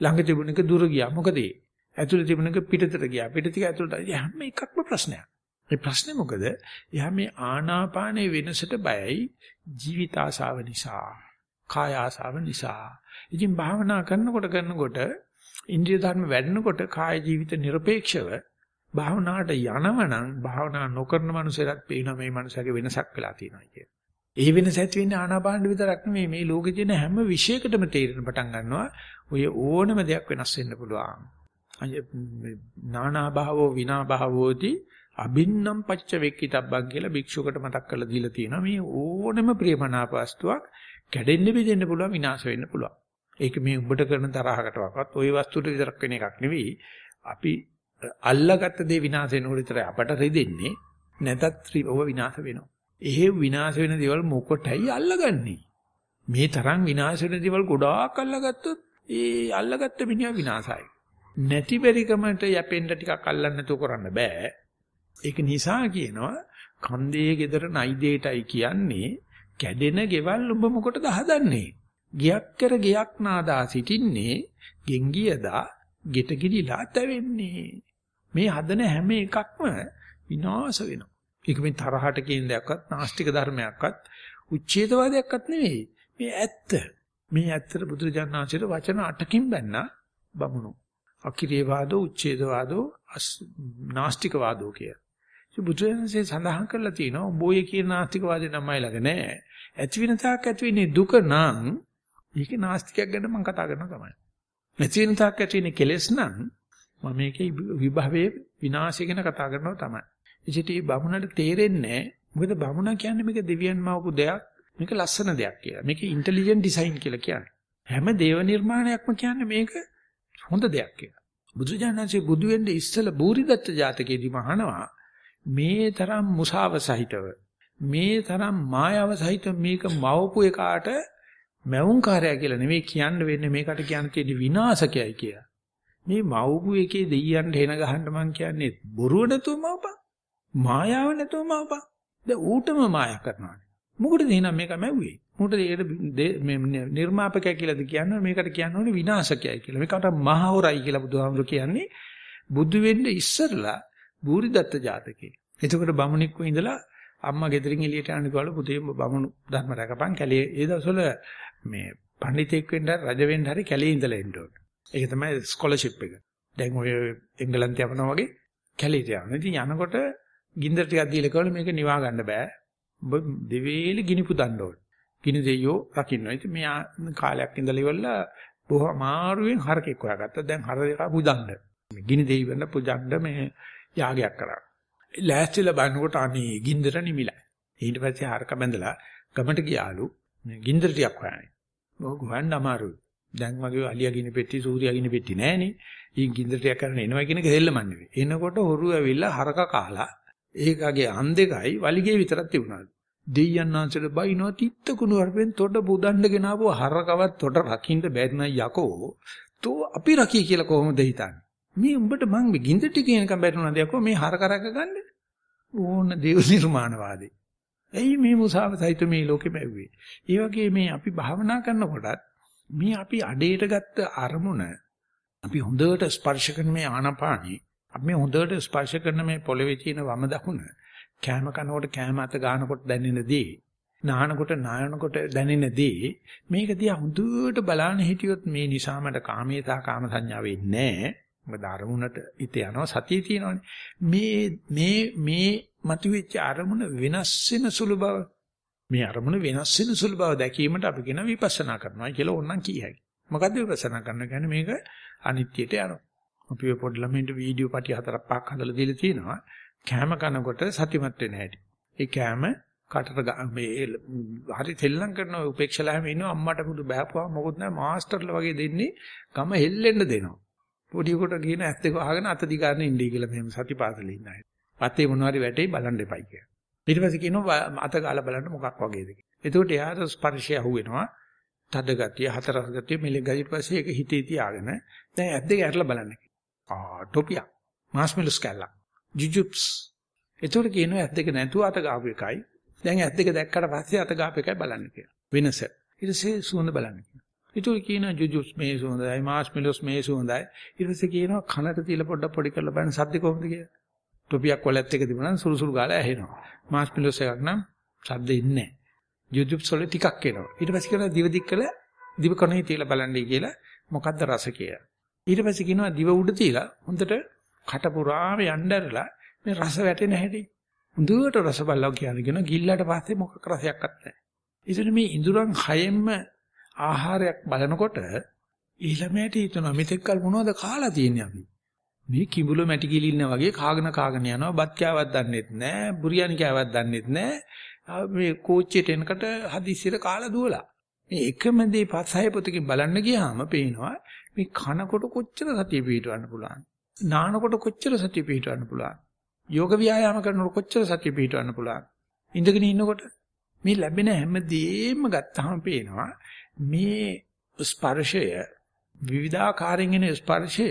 ළඟ තිබුණ එක දුර ගියා. මොකද ඒ? ඇතුළේ තිබුණ එක පිටතට ගියා. පිටතික ඇතුළට. ඒ හැම එකක්ම ප්‍රශ්නයක්. ඒ ප්‍රශ්නේ මොකද? එයා මේ ආනාපානයේ වෙනසට බයයි ජීවිත ආශාව නිසා, කාය ආශාව නිසා. ඉතින් භාවනා කරනකොට කරනකොට ඉන්ද්‍රිය ධර්ම වැඩෙනකොට කාය ජීවිත নিরপেক্ষව භාවනාවට යනවනම් භාවනා නොකරන මනුස්සයරත් පේනවා මේ මනුස්සයාගේ වෙනසක් වෙලා තියෙනවා කියලා. ඒ වෙනස ඇති වෙන්නේ ආනාපාන විතරක් නෙමෙයි මේ ලෝකේ තියෙන හැම විශයකටම තේරෙන පටන් ගන්නවා ඔය ඕනම දෙයක් වෙනස් වෙන්න පුළුවන්. නානා භාවෝ විනා භාවෝති අබින්නම් පච්ච වෙක්කිතබ්බන් කියලා භික්ෂුවකට මතක් කරලා දීලා තියෙනවා. මේ ඕනම ප්‍රියමනාප වස්තුවක් කැඩෙන්න බෙදෙන්න පුළුවන් විනාශ වෙන්න පුළුවන්. ඒක මේ උඹට කරන තරහකටවත් ওই වස්තුවට විතරක් වෙන එකක් නෙවෙයි. අපි අල්ලාගත්ත දේ විනාශ වෙනකොට විතරයි අපට රෙදෙන්නේ. නැතත් ඔව විනාශ වෙනවා. එහෙ විනාශ වෙන දේවල් මොකටයි අල්ලගන්නේ? මේ තරම් විනාශ වෙන දේවල් ගොඩාක් අල්ලගත්තොත් ඒ අල්ලගත්ත මිනිහා විනාශයි. නැති බැරිකමට යැපෙන්න ටිකක් අල්ලන්න නැතුව කරන්න බෑ. ඒක නිසා කියනවා කන්දේ gedara නයිදේටයි කියන්නේ කැඩෙන ගෙවල් උඹ මොකටද හදන්නේ? ගියක් කර ගියක් නාදා සිටින්නේ ගෙංගියදා ගෙට ගිලිලා තැවෙන්නේ. මේ හදන හැම එකක්ම විනාශ වෙනවා. ඒක මේ තරහට කියන දෙයක්වත් නාස්තික ධර්මයක්වත් උච්ඡේදවාදයක්වත් නෙවෙයි. මේ ඇත්ත. මේ ඇත්තට බුදුරජාණන්සේට වචන 8කින් බැන්නා බමුණු. අකිරේ වාදෝ උච්ඡේදවාදෝ නාස්තික වාදෝ කිය. ඒ බුදුරජාණන්සේ සඳහන් කරලා තියෙනවා බොයේ කියන නාස්තික වාදේ නමයි ළඟ නෑ. ඇති වෙන තාක් ඇති වෙන්නේ දුක නම් ඒක නාස්තිකයක් ගැන මම කතා කරනවා තමයි. නැති වෙන තාක් ඇති වෙන්නේ කෙලෙස් නම් මම මේකේ විභවයේ විනාශය ගැන කතා කරනවා තමයි. ඉතින් මේ බමුණට තේරෙන්නේ මොකද බමුණා කියන්නේ මේක දෙවියන් මවපු දෙයක් මේක ලස්සන දෙයක් කියලා. මේක ඉන්ටෙලිජන්ට් ඩිසයින් කියලා කියන්නේ. හැම දේව නිර්මාණයක්ම කියන්නේ මේක හොඳ දෙයක් කියලා. බුදුජානනාංශේ බුදු වෙන්න ඉස්සෙල්ලා බූරිදත්ත ජාතකයේදී මහනවා මේ තරම් මුසාව සහිතව මේ තරම් මායාව සහිතව මේක මවපු එකාට මැවුම්කාරය කියලා නෙමෙයි කියන්න වෙන්නේ මේකට කියන්න තියෙන විනාශකයයි කියලා. මේ මවපු එකේ දෙයියන්ට එන ගහන්න මං කියන්නේ බොරුව නැතුව මවපන්. මායාව නැතුවම අපා. දැන් ඌටම මායා කරනවානේ. මොකටද එහෙනම් මේක මැව්වේ? මොකටද ඒකට මේ නිර්මාපකය කියලාද කියන්නේ මේකට කියන්නේ විනාශකයයි කියලා. මේකට මහවරයි කියලා බුදුහාමුදුරු කියන්නේ බුදු වෙන්න ඉස්සරලා බූරිදත්ත ජාතකේ. එතකොට බමුණෙක්ව ඉඳලා අම්මා ගෙදරින් එළියට යන්න කිව්වලු පුතේ බමුණු ධර්ම රැකපන් කැලේ ඒ දවස්වල මේ පඬිතෙක් වෙන්න රජ වෙන්න හරි කැලේ ඉඳලා එන්න ඕන. ඒක තමයි ස්කෝලර්ෂිප් එක. දැන් ඔය එංගලන්තේ යනවා වගේ කැලේට යනවා. ඉතින් යනකොට ගින්දර ටිකක් දීලා කවල මේක නිවා ගන්න බෑ. ඔබ දෙවේලි ගිනි පුදන්න ඕන. ගිනි දෙයියෝ රකින්න. ඉතින් මෙයා කාලයක් ඉඳලා ඉවරලා බොහෝ අමාරුවෙන් හරකෙක් හොයාගත්තා. දැන් හරකා පුදන්න. ගිනි දෙවිවන්න පුදන්න මේ යාගයක් කරා. ලෑස්තිලා බලනකොට අනේ ගින්දර නිමිලා. ඊට පස්සේ හරක බැඳලා ගමට ගියාලු. ගින්දර ටිකක් හොයන්නේ. මොකද හොයන්න අමාරුයි. දැන් වගේ අලියා ගිනි පෙට්ටි සූර්යා ගිනි පෙට්ටි නැහනේ. ඊ ගින්දර ටිකක් කරන්න එනවා කියන එක දෙල්ලමන් නෙවෙයි. එනකොට හොරු ඇවිල්ලා හරක කාලා ඒකගේ අන් දෙකයි වලිගේ විතරක් තිබුණාලු. දෙයයන් ආන්සලට බයිනවා තිත්ත කුණු වරපෙන් තොඩ බුදන්න ගෙනාවු හරකවත් තොඩ රකින්න බැරි නම් යකෝ. තෝ අපි රකී කියලා කොහොමද හිතන්නේ? මේ උඹට මං මේ ගින්ද ටික එනකම් බැරිුණාද යකෝ මේ හරක රක ගන්න? ඕන දේව නිර්මාණවාදී. ඇයි මේ මුසාව සහිත මේ ලෝකෙ බැව්වේ? ඒ වගේ මේ අපි භාවනා කරනකොටත් මේ අපි අඩේට ගත්ත අරමුණ අපි හොඳට ස්පර්ශ කරන මේ ආනපානි අපි මේ හොඳට ස්පර්ශ කරන මේ පොළවේ තියෙන වම දකුණ කෑම කනකොට කෑම අත ගන්නකොට දැනෙන දේ නානකොට නායනකොට දැනෙන දේ මේක දිහා හොඳට බලන්න හිටියොත් මේ නිසා මට කාමයේ සහ කාම සංඥා වෙන්නේ නැහැ. මොකද අරමුණට හිත යනවා සතිය තියෙනවානේ. මේ මේ මේ මතුවෙච්ච අරමුණ වෙනස් වෙන සුළු බව මේ අරමුණ වෙනස් වෙන සුළු බව දැකීමට අපි කියන විපස්සනා කරනවා කියලා ඕනනම් කිය හැකියි මොකද්ද විපස්සනා කරන කියන්නේ මේක අනිත්‍යයට යනවා. අපි ඔය පොඩි ළමයින්ට වීඩියෝ පටි හතරක් පහක් හදලා දීලා තියෙනවා කෑම කනකොට සතිමත් වෙන හැටි ඒ කෑම කටට මේ හරි තෙල්ලම් කරන උපේක්ෂලාම ඉන්නවා අම්මට මුදු බෑපුවා මොකොත් නැහැ මාස්ටර්ලා වගේ දෙන්නේ ගම හෙල්ලෙන්න දෙනවා පොඩි කොට කියන ඇස් දෙක අහගෙන අත දිගාගෙන ඉන්නයි කියලා මෙහෙම සතිපාසලේ ඉන්න අය. පත්තේ මොනවාරි වැටේ බලන්න එපයි කියලා. ඊට පස්සේ කියනවා අත ගාලා බලන්න මොකක් වගේද කියලා. එතකොට එයාට ස්පර්ශය අහුවෙනවා. තද ගතිය, හතරස් ගතිය, මෙලෙ ගතිය පස්සේ ඒක හිතේ තියාගෙන දැන් ඇස් දෙක ඇරලා බලන්න. ආ ටොපියා. මාස්මෙලස් කැල්ලා. ජුජුප්ස්. එතකොට කියනවා ඇස් දෙක නැතුව අත ගාපු එකයි. දැන් ඇස් දෙක දැක්කට පස්සේ අත ගාපු එකයි බලන්න කියලා. වෙනස. ඊට පස්සේ සුවඳ බලන්න. ඊටු කියනවා ජුජුස් මේ සුවඳයි මාස්මෙලොස් මේ සුවඳයි ඊට පස්සේ කියනවා කනට තියලා පොඩ්ඩක් පොඩි කරලා බලන්න සද්ද කොහොමද කියලා ටොපියක් වලත් එක තිබුණා නම් සුළු සුළු ගාලා ඇහෙනවා මාස්මෙලොස් එකක් නම් සද්ද ඉන්නේ ජුජුස් වල ටිකක් එනවා ඊට පස්සේ කියනවා දිව දික් කළ දිව කණේ තියලා බලන්නයි කියලා මොකද්ද රස කියලා ඊට පස්සේ කියනවා දිව උඩ තියලා හොඳට කට පුරාම යnderලා මේ රස වැටෙන හැටි. හොඳට රස බලලා කියන ගිල්ලට පස්සේ මොකක් රසයක්වත් නැහැ. ඉතින් මේ ඉඳුරන් හයෙන්ම ආහාරයක් බලනකොට ඊළමයට හිතනවා මෙතෙක් කල මොනවද කාලා තියෙන්නේ අපි? මේ කිඹුල මැටි කිලින්න වගේ කාගෙන කාගෙන යනවා බත් කෑවක් දන්නෙත් නැහැ බුරියානි කෑවක් දන්නෙත් නැහැ. මේ කෝච්චියට එනකොට හදිස්සියට කාලා දුවලා. මේ එකම දේ පස් හය පොතකින් බලන්න ගියාම පේනවා මේ කනකොට කොච්චර සතිය පිටවන්න පුළුවන් නානකොට කොච්චර සතිය පිටවන්න පුළුවන් යෝග ව්‍යායාම කරනකොට කොච්චර සතිය පිටවන්න පුළුවන් ඉඳගෙන ඉන්නකොට මේ ලැබෙන හැම දෙයක්ම ගත්තාම පේනවා මේ ස්පර්ශය විවිධාකාරයෙන් එන ස්පර්ශය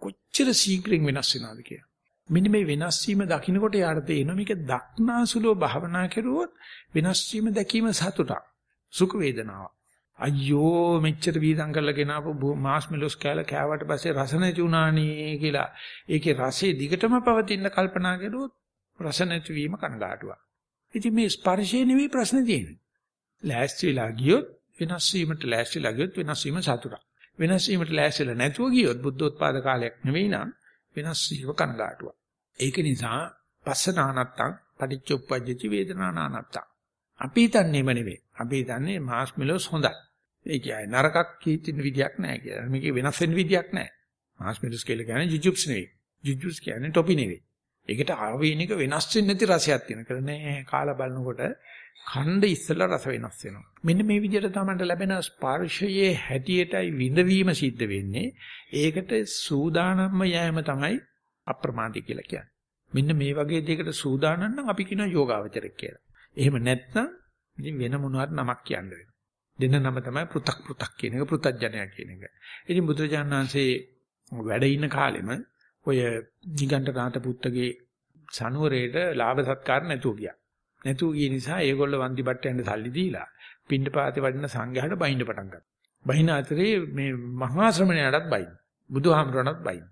කොච්චර ශීඝ්‍රයෙන් වෙනස් වෙනවද කියලා. මෙන්න මේ වෙනස් වීම දකින්නකොට යාට තේරෙනවා මේක දක්නාසුලෝ භාවනා කරුවොත් වෙනස් වීම දැකීම සතුටක්. සුඛ වේදනාවක්. අයියෝ මෙච්චර වීදම් කරලා ගෙනාවු මාස් මෙලොස් කෑලා කෑවට පස්සේ රස නැති උනානේ කියලා. ඒකේ රසයේ දිගටම පවතින කල්පනා කරුවොත් රස නැති වීම කනගාටුවක්. ඉතින් මේ ස්පර්ශය නෙවෙයි ප්‍රශ්නේ තියෙන්නේ. ලෑස්ති වෙලා ගියොත් වෙනස් වීමට ලෑස්තිලා ගියොත් වෙනස් වීම සතුටක්. වෙනස් වීමට ලෑස්තිලා නැතුව ගියොත් බුද්ධෝත්පාද කාලයක් නෙවෙයි නම් වෙනස් වීම කනගාටුවක්. ඒක නිසා පස්සනානත්තං පටිච්චුප්පජ්ජති වේදනානානත්තං. අපි හිතන්නේම නෙවෙයි. අපි හිතන්නේ මාස් මෙලොස් හොඳයි. ඒ කියන්නේ නරකක් කීතින විදියක් නැහැ කියලා. මේකේ වෙනස් වෙන විදියක් නැහැ. මාස් මෙලොස් කියලා කියන්නේ ජුජුප්ස් නෙවෙයි. ජුජුප්ස් කියන්නේ ටොපි නෙවෙයි. ඒකට ආවේනික වෙනස් වෙන්නේ නැති රසයක් තියෙන. කරන්නේ කාලා බලනකොට ඛණ්ඩ ඉස්සලා රස වෙනස් වෙනවා. මෙන්න මේ විදිහට තමයි ලැබෙන ස්පර්ශයේ හැටියටයි විඳවීම සිද්ධ වෙන්නේ. ඒකට සූදානම්ම යෑම තමයි අප්‍රමාදී කියලා කියන්නේ. මෙන්න මේ වගේ දෙයකට සූදානම් නම් අපි කියන යෝගාවචරයක් කියලා. එහෙම නැත්නම් ඉතින් වෙන මොනවත් නමක් කියන්න වෙනවා. දෙන නම තමයි පෘ탁 පෘ탁 කියන එක පෘ탁ජනයා කියන එක. ඉතින් බුදුරජාණන් වහන්සේ වැඩ ඉන්න කාලෙම ඔය නිගණ්ඨනාත පුත්තගේ සනුවරේට ලාභ සත්කාර නැතුව ගියා. නැතුව ගිය නිසා ඒගොල්ලෝ වන්දි බට්ටෙන් සල්ලි දීලා පින්ඩපාතේ වඩින සංඝයාට බයින්න පටන් ගත්තා. බයින අතරේ මේ මහා ශ්‍රමණයාටත් බයින. බුදුහාමුදුරණත් බයින.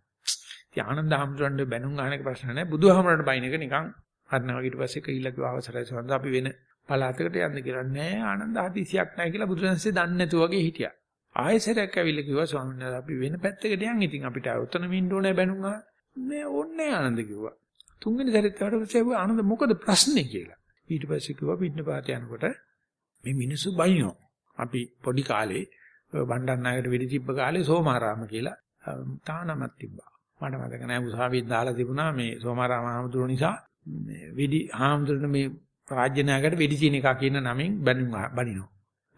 ඉතින් ආනන්ද හාමුදුරන්ගේ බැනුම් අහන එක ප්‍රශ්න නැහැ. බුදුහාමුදුරන්ට බයින එක නිකන් හරනවා ඊට පස්සේ කීලා කිව්ව අවසරයි සඳහන් අපි වෙන පළාතකට යන්න කියලා නෑ ආනන්ද හදිසියක් නැහැ කියලා බුදුරජාණන්සේ දන්නේ නැතු වගේ හිටියා. ආයෙසරයක් ඇවිල්ලා කිව්වා ස්වාමීන් වහන්සේ අපි වෙන පැත්තකට යන් ඉතින් අපිට උතන මින්න ඕනේ බැනුම් අහන්න. මේ ඕනේ ආනන්ද කිව්වා. තුන්වෙනි සැරේත් වට පස්සේ ආනන්ද මොකද ප්‍රශ්නේ කියලා. ඊට පස්සේ කිව්වා පින්න පාත යනකොට මේ මිනිස්සු බයිනෝ. අපි පොඩි කාලේ ඔය බණ්ඩන්නායකට වෙඩි තිබ්බ කාලේ සෝමාරාම කියලා තානමක් තිබ්බා. මට මතක නැහැ උසාවියෙන් දාලා තිබුණා මේ සෝමාරාම ආමතුරු නිසා මේ වෙඩි ආමතුරුන මේ රාජ්‍ය නායකයට වෙඩි චීන එක කියන නමින් බණිනවා.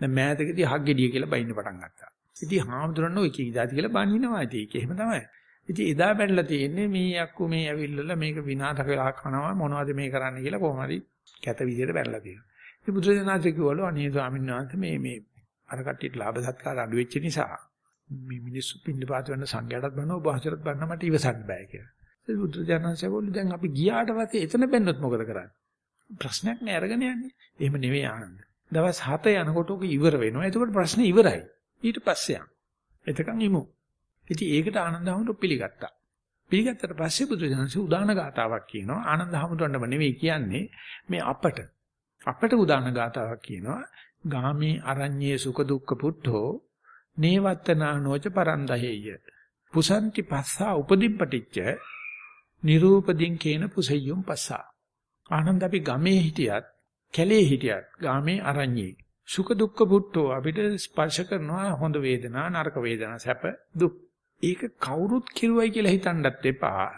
දැන් මෑතකදී හග්ගෙඩිය කියලා බයින්න පටන් ගත්තා. ඉතින් හාමුදුරන් ඔය කී දාති කියලා බණිනවා. ඉතින් ඒක එහෙම තමයි. ඉතින් එදා බැලලා තියෙන්නේ මේ යක්කු මේ ඇවිල්ලා මේක විනාශ වෙලා කරනවා මොනවද මේ කරන්න කියලා කොහොම හරි කැත විදියට බැලලා තියෙනවා. ඉතින් බුදුරජාණන් කිව්වලු අනේ ස්වාමීන් වහන්සේ මේ මේ අර කට්ටියට ලාභ සත්කාර අඩු වෙච්ච නිසා මේ මිනිස්සු පින්නපාත වෙන සංඝයාටත් බannව ඔබහසරත් බන්න මට ඉවසන්න බෑ කියලා. ඒ බුදුරජාණන් සේවලු දැන් අපි ගියාට පස්සේ එතන බැන්නොත් මොකද කරන්නේ? ප්‍රශ්නයක් නෑ අරගෙන යන්නේ. එහෙම නෙවෙයි ආනන්ද. දවස් 7 යනකොට ඔක ඉවර වෙනවා. එතකොට ප්‍රශ්නේ ඉවරයි. ඊට පස්සේ යන්න. එතකන් ඉමු. ඉතින් ඒකට ආනන්ද හැමෝට පිළිගත්තා. පිළිගත්තට පස්සේ බුදුරජාණන්සේ උදාන ගාතාවක් කියනවා. ආනන්ද හැමෝටම නෙවෙයි කියන්නේ මේ අපට. අපට උදාන ගාතාවක් කියනවා. ගාමේ අරඤ්ඤේ සුඛ දුක්ඛ පුට්ඨෝ නේවත්තනා නොච පරන්දහෙය. පුසන්ති පස්සා උපදින්පටිච්ච නිරූපදින් කේන පුසෙය්‍යුම් පස්සා. ආනන්ද අපි ගමේ හිටියත් කැලේ හිටියත් ගාමේ අරඤ්ඤේ සුඛ දුක්ඛ පුට්ඨෝ අපිට ස්පර්ශ කරනවා හොඳ වේදනා නරක වේදනා සැප දුක් ඒක කවුරුත් කිරුවයි කියලා හිතන්නත් එපා.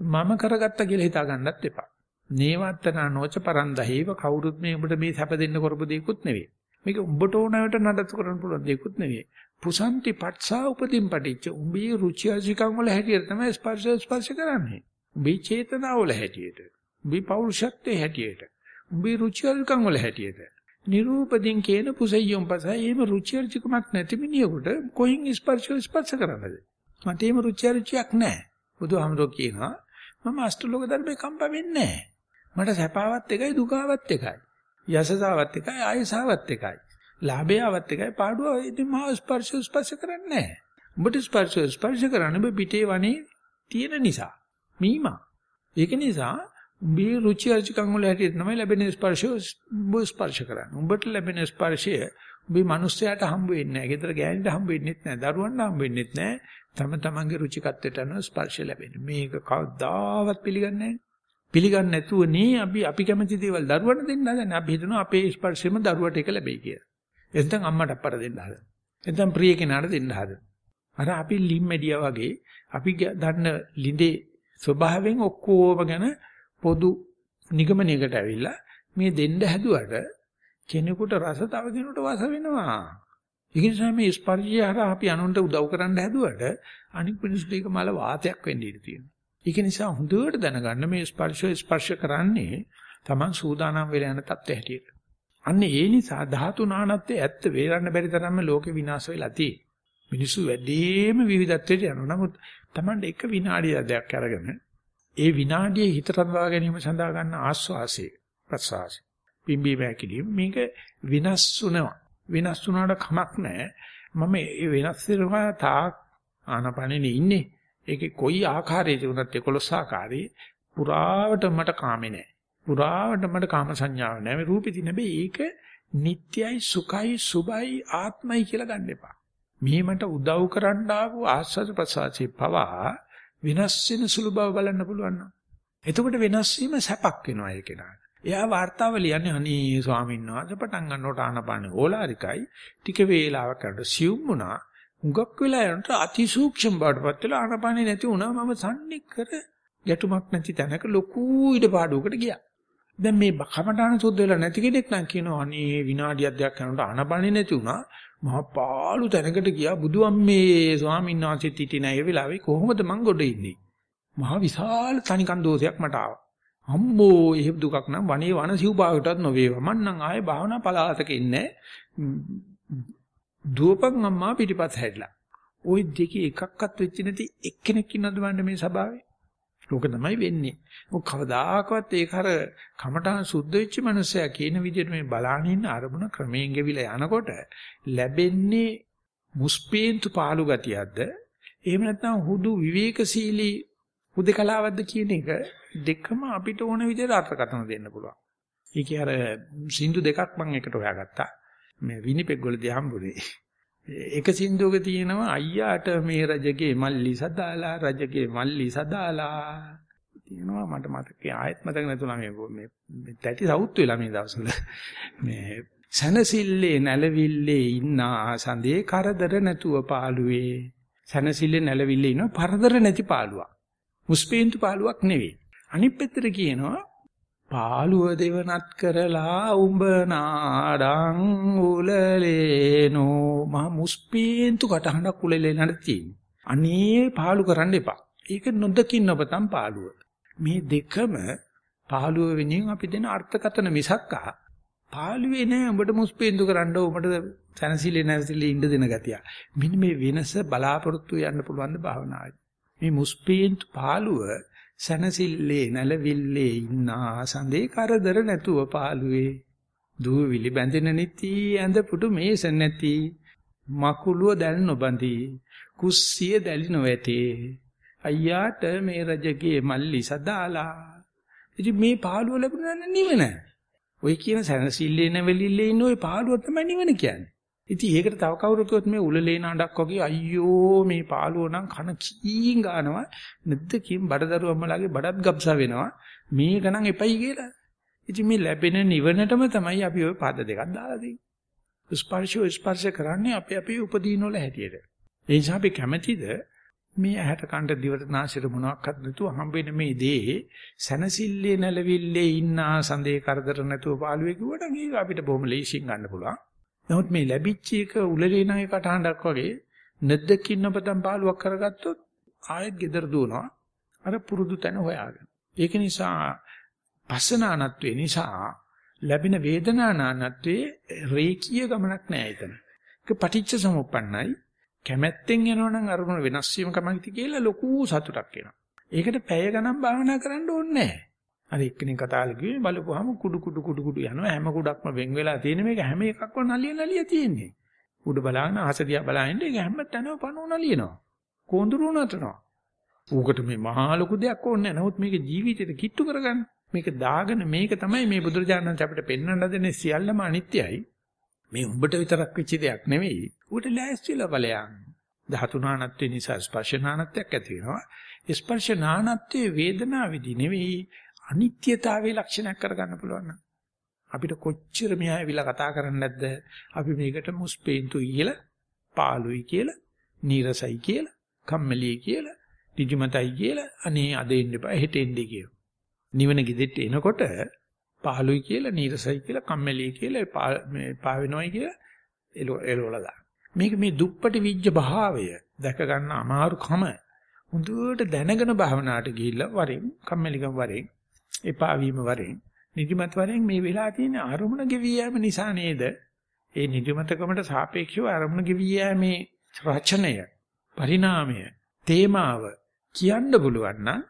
මම කරගත්ත කියලා හිතා ගන්නත් එපා. නේවත්තනා නොච පරන්දහේව කවුරුත් මේ උඹට මේ සැප දෙන්න කරපු දෙයක්වත් නෙවෙයි. මේක උඹට ඕනවට නඩත්තු කරන්න පුළුවන් දෙයක්වත් නෙවෙයි. පුසන්ති පත්සා උපදින් පටිච්ච උඹේ රුචි අරුචිකම් වල හැටියට තමයි ස්පර්ශ ස්පර්ශ කරන්නේ. උඹේ චේතනාව වල හැටියට. උඹේ පෞරුෂත්වයේ හැටියට. උඹේ රුචි අරුචිකම් වල හැටියට. නිරූපදින් කියන පුසෙය්‍යොම් පසයි එහෙම රුචි අරුචිකමක් නැති මිනිහෙකුට කොයින් ස්පර්ශ ස්පර්ශ කරන්නද? මට එහෙම රුචි අරුචියක් නැහැ. බුදුහාමුදුරුවෝ කියනවා මම අෂ්ටලෝක ධර්මේ කම්ප වෙන්නේ නැහැ. මට සැපාවත් එකයි දුකාවත් එකයි. යසසාවත් එකයි ආයසාවත් එකයි. ලාභයාවත් එකයි පාඩුව ඉතින් මා ස්පර්ශ ස්පර්ශ කරන්නේ නැහැ. උඹට ස්පර්ශ ස්පර්ශ කරන්න ඔබ පිටේ වනේ තියෙන නිසා. මීමා. ඒක නිසා උඹේ රුචි අරුචිකම් වල හැටියට තමයි ලැබෙන ස්පර්ශය උඹ ස්පර්ශ කරන්නේ. උඹට ලැබෙන ස්පර්ශය උඹේ මිනිස්සයාට හම්බ වෙන්නේ නැහැ. ගෙදර ගෑනිට හම්බ වෙන්නේ නැහැ. දරුවන්ට හම්බ වෙන්නේ නැහැ. තම තමන්ගේ රුචිකත්වයට අනුව ස්පර්ශය ලැබෙන්නේ. මේක කවදාවත් පිළිගන්නේ නැහැ. පිළිගන්නේ නැතුව නේ අපි අපි කැමති දේවල් දරුවන්ට දෙන්න හදන්නේ. අපි හිතනවා අපේ ස්පර්ශෙම දරුවට එක ලැබෙයි කියලා. එතෙන් අම්මට අප්පට දෙන්න හදන. එතෙන් ප්‍රිය කෙනාට දෙන්න හදන. අර අපි ලිම්මැඩියා වගේ අපි දන්න ලිඳේ ස්වභාවයෙන් ඔක්කොම ගැන පොදු නිගමනයකට ඇවිල්ලා මේ දෙන්න හැදුවට කෙනෙකුට රස තව කෙනෙකුට වස වෙනවා. ඒ නිසා මේ ස්පර්ශය හරහා අපි අනුන්ට උදව් කරන්න හැදුවට අනික් මිනිස්සුට ඒක මල වාතයක් වෙන්න ඉඩ තියෙනවා. ඒක නිසා හොඳට දැනගන්න මේ ස්පර්ශය ස්පර්ශ කරන්නේ Taman සූදානම් වෙලා යන තත්ත්වය හැටියට. අන්න ඒ නිසා ධාතු නානත්වයේ ඇත්ත වේරන්න බැරි තරම්ම ලෝකේ විනාශ වෙලා තියෙන්නේ. මිනිස්සු වැඩිම විවිධත්වයට යනවා. නමුත් Taman එක විනාඩියක් අරගෙන ඒ විනාඩියේ හිත රඳවා ගැනීම සඳහා ගන්න ආස්වාසය ප්‍රසවාසය පිම්බී බැකිලිම මේක විනාශ වුණා. විනාශ වුණාට කමක් නැහැ. මම ඒ වෙනස් වෙනවා තාක් ආනපනෙ ඉන්නේ. ඒකේ කොයි ආකාරයක වුණත් 11 ආකාරයේ පුරාවට මට කාමේ නැහැ. පුරාවට මට කාම සංඥාවක් නැහැ. මේ රූපෙදි නෙවෙයි ඒක නිට්යයි සුඛයි සුබයි ආත්මයි කියලා ගන්න එපා. මේ මට උදව් කරන්න ආපු ආස්වාද ප්‍රසආචේ පවා වෙනස් වෙන සුළු බව බලන්න පුළුවන් නම් එතකොට වෙනස් වීම සැපක් වෙනවා ඒ කෙනාට. එයා වார்த்தාව ලියන්නේ අනේ ස්වාමීන් වහන්සේ පටන් ගන්නකොට ආනපාන ඕලාරිකයි ටික වේලාවක් කරලා සිවුම් වුණා. හුඟක් වෙලා යනට අතිසූක්ෂම බවටපත් වෙලා ආනපානේ නැති වුණා මම සම්නි කර ගැටුමක් නැති තැනක ලොකු ඉඩපාඩුවකට ගියා. දැන් මේ කමඨාන සුද්ධ වෙලා නැති කෙනෙක් නම් කියනවා අනේ විනාඩියක් දෙකක් යනකොට ආනපානේ නැති වුණා. මහා පාළු තැනකට ගියා බුදුම්මේ ස්වාමීන් වහන්සේ තිටි නැහැ ඒ වෙලාවේ කොහොමද මං ගොඩ ඉන්නේ? මහා විශාල තනිකන් දෝෂයක් මට ආවා. අම්මෝ එහෙම දුකක් නම් වනේ වන සිව්භාවයටත් නොවේවා. මං නම් ආයේ භාවනා පලාතක ඉන්නේ. දුවපන් අම්මා පිටිපස්ස හැරිලා. ওই දෙකේ එකක්වත් වෙච්ච නැති එක්කෙනෙක් ඉන්නවද බලන්න මේ සභාවේ? ලෝක තමයි වෙන්නේ. මොක කවදාකවත් ඒක අර කමඨාන් සුද්ධ වෙච්ච මනුස්සයා කියන විදිහට මේ බලාගෙන ඉන්න අරමුණ ක්‍රමයෙන් ගෙවිලා යනකොට ලැබෙන්නේ මුස්පේන්තු පාළු ගතියක්ද? එහෙම නැත්නම් හුදු විවේකශීලී හුදකලාවක්ද කියන එක දෙකම අපිට ඕන විදිහට අර්ථකථන දෙන්න පුළුවන්. ඒකේ අර සින්දු දෙකක් මම එකට හොයාගත්තා. මේ විනිපෙග් වලදී හම්බුනේ. එක සින්දුවක තියෙනවා අයියාට මේ රජගේ මල්ලි සදාලා රජගේ මල්ලි සදාලා තියෙනවා මට මතකයි ආයෙත් මතක නැතුණා මේ මේ තැටි සවුත් වෙලා මේ දවස්වල මේ සනසිල්ලේ නැලවිල්ලේ ඉන්නා සඳේ කරදර නැතුව පාළුවේ. සනසිල්ලේ නැලවිල්ලේ ඉන්න පරදර නැති පාළුවක්. මුස්පීන්තු පාළුවක් නෙවෙයි. අනිත් පැත්තට කියනවා පාළුව දෙවනත් කරලා උඹ නාඩං උලලේනෝ මහ මුස්පීන්තු කටහඬක් උලලේනට තියෙන්නේ. අනේ පාළු කරන්න එපා. ඒක නොදකින්න ඔබතම් පාළුව. මේ දෙකම පාළුව වෙනින් අපි දෙන අර්ථකතන මිසක්කා පාළුවේ නෑ උඹට මුස්පීන්තු කරන්න උඹට සනසිලේ නැසිලේ ඉන්න දෙන ගතිය. මෙන්න මේ වෙනස බලාපොරොත්තු යන්න පුළුවන් ද භාවනාවේ. මේ මුස්පීන්තු පාළුව සනසිල්ලේ නැලවිල්ලේ ඉන්නා සඳේ කරදර නැතුව පාළුවේ. දූවිලි බැඳෙන නිති ඇඳ පුටු මේස නැති. මකුලුව දැල් නොබඳි කුස්සිය දැලි නොවැටේ. අයියාට මේ රජගේ මල්ලි සදාලා. ඉතින් මේ පාළුව ලැබුණා නිවන. ඔය කියන සනසිල්ලේ නැවලිල්ලේ ඉන්න ඔය පාළුව තමයි නිවන කියන්නේ. ඉතින් ඒකට තව කවුරු කිව්වොත් මේ උලලේ නාඩක් වගේ අයියෝ මේ පාළුව නම් කන කීන් ගන්නවා නැද්ද කීම් බඩදරුවම්මලාගේ බඩත් ගබ්සා වෙනවා මේක නම් එපයි කියලා. ඉතින් මේ ලැබෙන නිවනටම තමයි අපි ওই පද දෙකක් දාලා තියෙන්නේ. ස්පර්ශය ස්පර්ශ කරන්නේ අපි අපේ උපදීන වල හැටියට. ඒ නිසා අපි කැමැතිද මේ ඇහැට කන්ට දිවට නාසයට මොනවත් නැතුව හම්බෙන මේ දේ සනසිල්ලේ නැලවිල්ලේ ඉන්නා සඳේ කරදර නැතුව පාළුවේ කිව්වට ඒක අපිට බොහොම ලේසියෙන් ගන්න පුළුවන්. නමුත් මේ ලැබිච්ච එක උලලේ නැගේ කටහඬක් වගේ නැද්දකින් ඔබතම් පාළුවක් කරගත්තොත් ආයෙත් gedara දුවනවා අර පුරුදු තැන හොයාගෙන. ඒක නිසා පස්සනානත්වේ නිසා ලැබෙන වේදනානානත්වේ රේකීය ගමනක් නෑ එතන. ඒක පටිච්ච සමුප්පන්නයි. කැමැත්තෙන් යනවනම් අරමුණ වෙනස් වීම කමක්ති කියලා ලොකු සතුටක් එනවා. ඒකට පැය ගණන් භාවනා කරන්න ඕනේ නෑ. අර එක්කෙනෙක් කතාවල කිව්වේ බලපුවාම කුඩු කුඩු කුඩු කුඩු යනවා හැම කුඩක්ම වෙන් වෙලා තියෙන මේක හැම එකක්ම නලිය නලිය තියෙන්නේ. උඩ බලාගෙන ආස දිහා බලාගෙන ඒක හැම තැනම පණුව නලියනවා. කොඳුරු නටනවා. ඌකට මේ මහා ලොකු දෙයක් ඕනේ නැහැ. නමුත් මේක ජීවිතේට කිට්ටු කරගන්න. මේක දාගෙන මේක තමයි මේ බුදුරජාණන් අපිට පෙන්වන්න දෙන්නේ සියල්ලම අනිත්‍යයි. මේ උඹට විතරක් වෙච්ච දෙයක් නෙවෙයි. ඌට ලෑස්තිලා බලයන්. ධාතුනානත්වේ නිසා ස්පර්ශනානත්වයක් ඇති වෙනවා. ස්පර්ශනානත්වයේ වේදනාවේදී නෙවෙයි අනිත්‍යතාවයේ ලක්ෂණයක් කරගන්න පුළුවන් නම් අපිට කොච්චර මෙහා ඇවිල්ලා කතා කරන්නේ නැද්ද? අපි මේකට මුස්පේන්තු කියලා පාළුයි කියලා නීරසයි කියලා කම්මැලියි කියලා ඍජුමතයි කියලා අනේ අද එන්න එපා හෙට එන්නේ කියලා. නිවන ගිදෙට්ට එනකොට පාළුයි කියලා නීරසයි කියලා කම්මැලියි කියලා මේ පා වෙනවයි කියලා එළවලා දාන මේක මේ දුප්පටි විජ්ජ භාවය දැක ගන්න අමාරුකම හොඳට දැනගෙන භාවනාවට ගිහිල්ලා වරින් කම්මැලිකම් වරින් එපා වීම වරෙන් නිදිමත වරෙන් මේ වෙලා තියෙන අරමුණ ගෙවි යෑම නිසා නේද? ඒ නිදිමතකමට සාපේක්ෂව අරමුණ ගෙවි යෑමේ රචනය, පරිණාමය, තේමාව කියන්න පුළුවන් නම්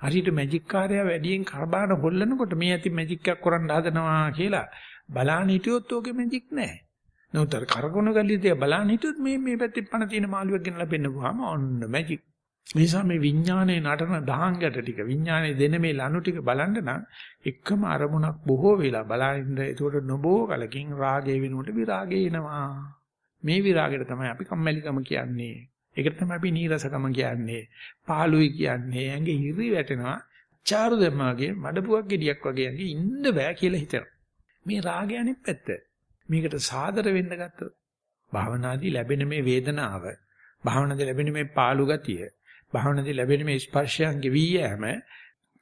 හරියට මැජික් කාර්යය වැඩියෙන් කරබාන හොල්ලනකොට මේ ඇති මැජික් එකක් කරන්න හදනවා කියලා බලාන හිටියොත් ඕකේ මැජික් නැහැ. නෝතර කරගොන ගලියදී බලාන හිටියොත් මේ මේ පැත්තේ පණ තියෙන මාළුවෙක් ගෙනලා පෙන්නපුවාම ඔන්න මැජික්. නිසා මේ විඥානයේ නටන දහංගට ටික විඥානයේ දෙන මේ ලනු ටික බලන්න නම් එකම අරමුණක් බොහෝ වෙලා බලනින්න ඒකට නොබෝ කලකින් රාගය වෙනුවට විරාගය එනවා. මේ විරාගයට තමයි අපි කම්මැලිකම කියන්නේ. ඒකට තමයි අපි නීරසකම කියන්නේ. පාළුයි කියන්නේ. ඇඟේ හිරි වැටෙනවා. චාරු දෙමාගේ මඩපුවක් ගෙඩියක් වගේ ඇඟේ ඉන්න බෑ කියලා හිතනවා. මේ රාගය අනිත් පැත්ත. මේකට සාදර වෙන්න ගත්තොත් භාවනාදී ලැබෙන මේ වේදනාව භාවනාදී ලැබෙන මේ පාළු ගතිය භාවනාවේ ලැබෙන මේ ස්පර්ශයන් ගෙවි යෑම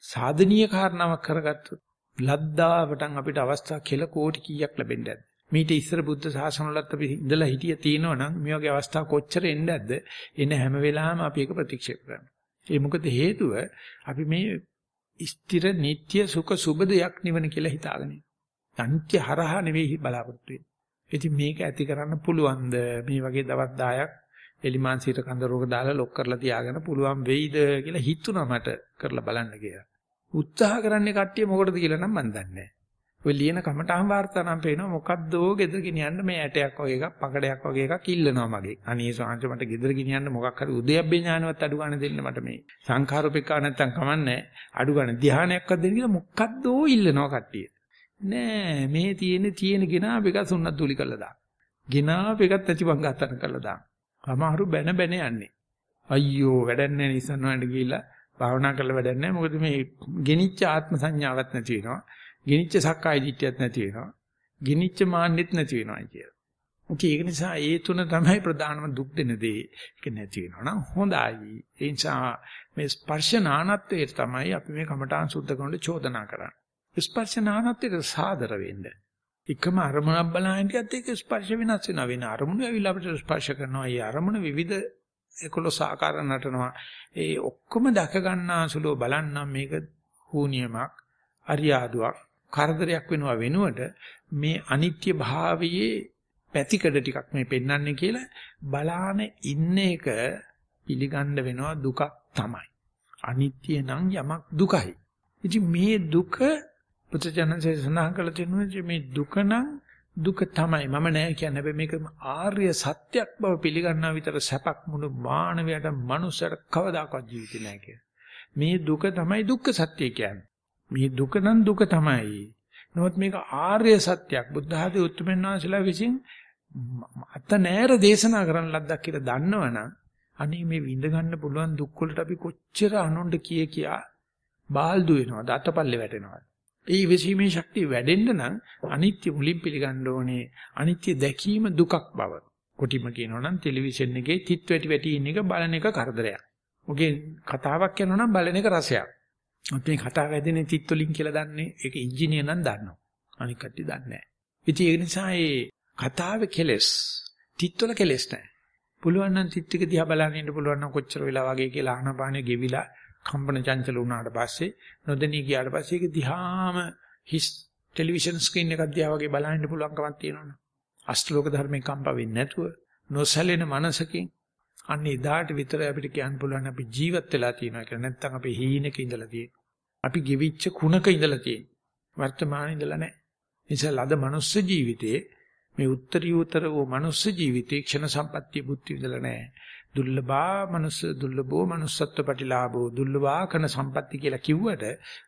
සාධනීය කාරණාවක් කරගත්තොත් ලද්දාවටන් අපිට අවස්ථා කෙල කෝටි කීයක් ලැබෙන්නේ නැද්ද? මීට ඉස්සර බුද්ධ ශාසනවලත් අපි ඉඳලා හිටිය තියෙනවනම් මේ වගේ අවස්ථා කොච්චර එන්නේ නැද්ද? එන හැම වෙලාවෙම අපි ඒක ප්‍රතික්ෂේප කරනවා. ඒ මොකද හේතුව අපි මේ ස්ථිර නিত্য සුඛ සුබ දෙයක් නිවන කියලා හිතාගෙන ඉන්නවා. අන්ත්‍ය හරහා නෙවෙයි බලාපොරොත්තු වෙන්නේ. ඉතින් මේක ඇති කරන්න පුළුවන්ද? මේ වගේ දවස් 10ක් එලිමාන්සියට කඳ රෝග දාලා ලොක් කරලා තියාගෙන පුළුවන් වෙයිද කියලා හිතුණා මට කරලා බලන්න කියලා. උත්සාහ කරන්නේ කට්ටිය මොකටද කියලා නම් මන් දන්නේ නැහැ. ඔය ලියන කමටහන් වාර්තා නම් පේනවා මොකද්දෝ ගෙදර ගෙනියන්න මේ ඇටයක් වගේ එකක් පකඩයක් වගේ එකක් ඉල්ලනවා මගේ. අනේ සාංශ මට ගෙදර ගෙනියන්න මොකක් හරි උදයබ්බේ ඥානවත් අඩු ගන්න දෙන්න මට මේ. සංඛාරූපිකා නැත්තම් කමන්නේ අඩු ගන්න ධානයක්වත් දෙන්න කියලා මොකද්දෝ ඉල්ලනවා කට්ටිය. නෑ මේ තියෙන තියෙන ගෙනාව එක සුන්නත් දුලි කළා දාන්න. ගෙනාව එකත් ඇති වංගත්තන කළා දාන්න. අමාරු බැන බැන යන්නේ. අයියෝ වැඩක් නැහැ නිසන් වලට ගිහිල්ලා භාවනා කරලා වැඩක් නැහැ. මොකද මේ ගෙනිච්ච ආත්ම සංඥාවක් නැති වෙනවා. ගෙනිච්ච සක්කාය දිට්ඨියක් නැති වෙනවා. ගිනිච්ච මාන්නෙත් නැති වෙනවා කියලා. ඒක නිසා ඒ තුන තමයි ප්‍රධානම දුක් දෙන දේ. ඒක නැති වෙනවා නම් හොඳයි. ඒ නිසා මේ ස්පර්ශ නානත්වයේ තමයි අපි මේ කමඨාන් සුද්ධ කරනකොට චෝදනා කරන්නේ. ස්පර්ශ නානත්වයට සාදර වෙන්න. එකම අරමුණක් බලහිටියත් ඒක ස්පර්ශ වෙනස් වෙනවා. වෙන අරමුණු ඇවිල්ලා අපිට ස්පර්ශ කරනවා. ඒ අරමුණ විවිධ 11 ආකාර නටනවා. ඒ ඔක්කොම දැක ගන්නාසුලෝ බලන්නම් මේක හුනියමක්, අරියාදුවක්, කරදරයක් වෙනවා වෙනුවට මේ අනිත්‍ය භාවයේ පැතිකඩ ටිකක් මේ පෙන්වන්නේ කියලා බලාන ඉන්න එක පිළිගන්න වෙනවා දුකක් තමයි. අනිත්‍ය නම් යමක් දුකයි. ඉතින් මේ දුක පුත්‍රජනසේ සඳහන් කළ තියෙනවා මේ දුක නම් දුක තමයි මම නෑ කියන්නේ හැබැයි මේක ආර්ය සත්‍යක් බව පිළිගන්නා විතර සැපක් මුළු මානවයට මනුස්සයට කවදාකවත් ජීවිතේ නෑ කියලා. මේ දුක තමයි දුක්ඛ සත්‍ය කියන්නේ. මේ දුක නම් දුක තමයි. නමුත් මේක ආර්ය සත්‍යක් බුද්ධ ආදී උතුම්යන් වහන්සේලා විසින් අත නෑර දේශනා කරන්න ලද්දක් කියලා දන්නවනම් අනේ මේ විඳ ගන්න පුළුවන් දුක් වලට අපි කොච්චර අනුන්ට කිය කියා බාල්දු වෙනවද අතපල්ලේ වැටෙනවද ඒ ඉවසීමේ ශක්තිය වැඩෙන්න නම් අනිත්‍ය මුලින් පිළිගන්න ඕනේ අනිත්‍ය දැකීම දුකක් බව කොටිම කියනවා නම් ටෙලිවිෂන් එකේ තිත් වැටි වැටි ඉන්න එක බලන එක කරදරයක්. ඔගේ කතාවක් කරනවා නම් බලන එක රසයක්. අපි මේ කතාව වැදෙන්නේ තිත් වලින් කියලා දන්නේ ඒක ඉංජිනේර නම් දන්නවා. අනික කට්ටිය දන්නේ නැහැ. ඉතින් ඒ නිසා මේ කතාවේ කෙලස් තිත්වල කෙලස් නැහැ. පුළුවන් නම් තිත් ටික දිහා බලන්න ඉන්න පුළුවන් නම් කොච්චර වෙලා වගේ කියලා ආහනපානෙ ගෙවිලා කම්පන චංචල වුණාට පස්සේ නොදෙනී ගියාට පස්සේ ඒක දිහාම හිස් ටෙලිවිෂන් ස්ක්‍රීන් එකක් දිහා වගේ බලන්න පුළුවන්කමක් තියෙනවනේ. අෂ්ටලෝක ධර්මයෙන් කම්ප වෙන්නේ නැතුව නොසැලෙන මනසකින් අන්න එදාට විතර අපිට කියන්න පුළුවන් අපි ජීවත් වෙලා තියෙනවා කියලා. නැත්නම් අපි හීනෙක ඉඳලා තියෙනවා. අපි ගෙවිච්ච කුණක ඉඳලා තියෙනවා. වර්තමානයේ ඉඳලා නැහැ. නිසා ලද මනුස්ස ජීවිතයේ මේ උත්තරීතර වූ මනුස්ස ජීවිතේ ක්ෂණ සම්පත්‍ය බුද්ධි විඳලා නැහැ. දුර්ලභා මනුස්ස දුර්ලභෝ manussත්ව ප්‍රතිලාභෝ දුර්ලභා කන සම්පatti කියලා කිව්වට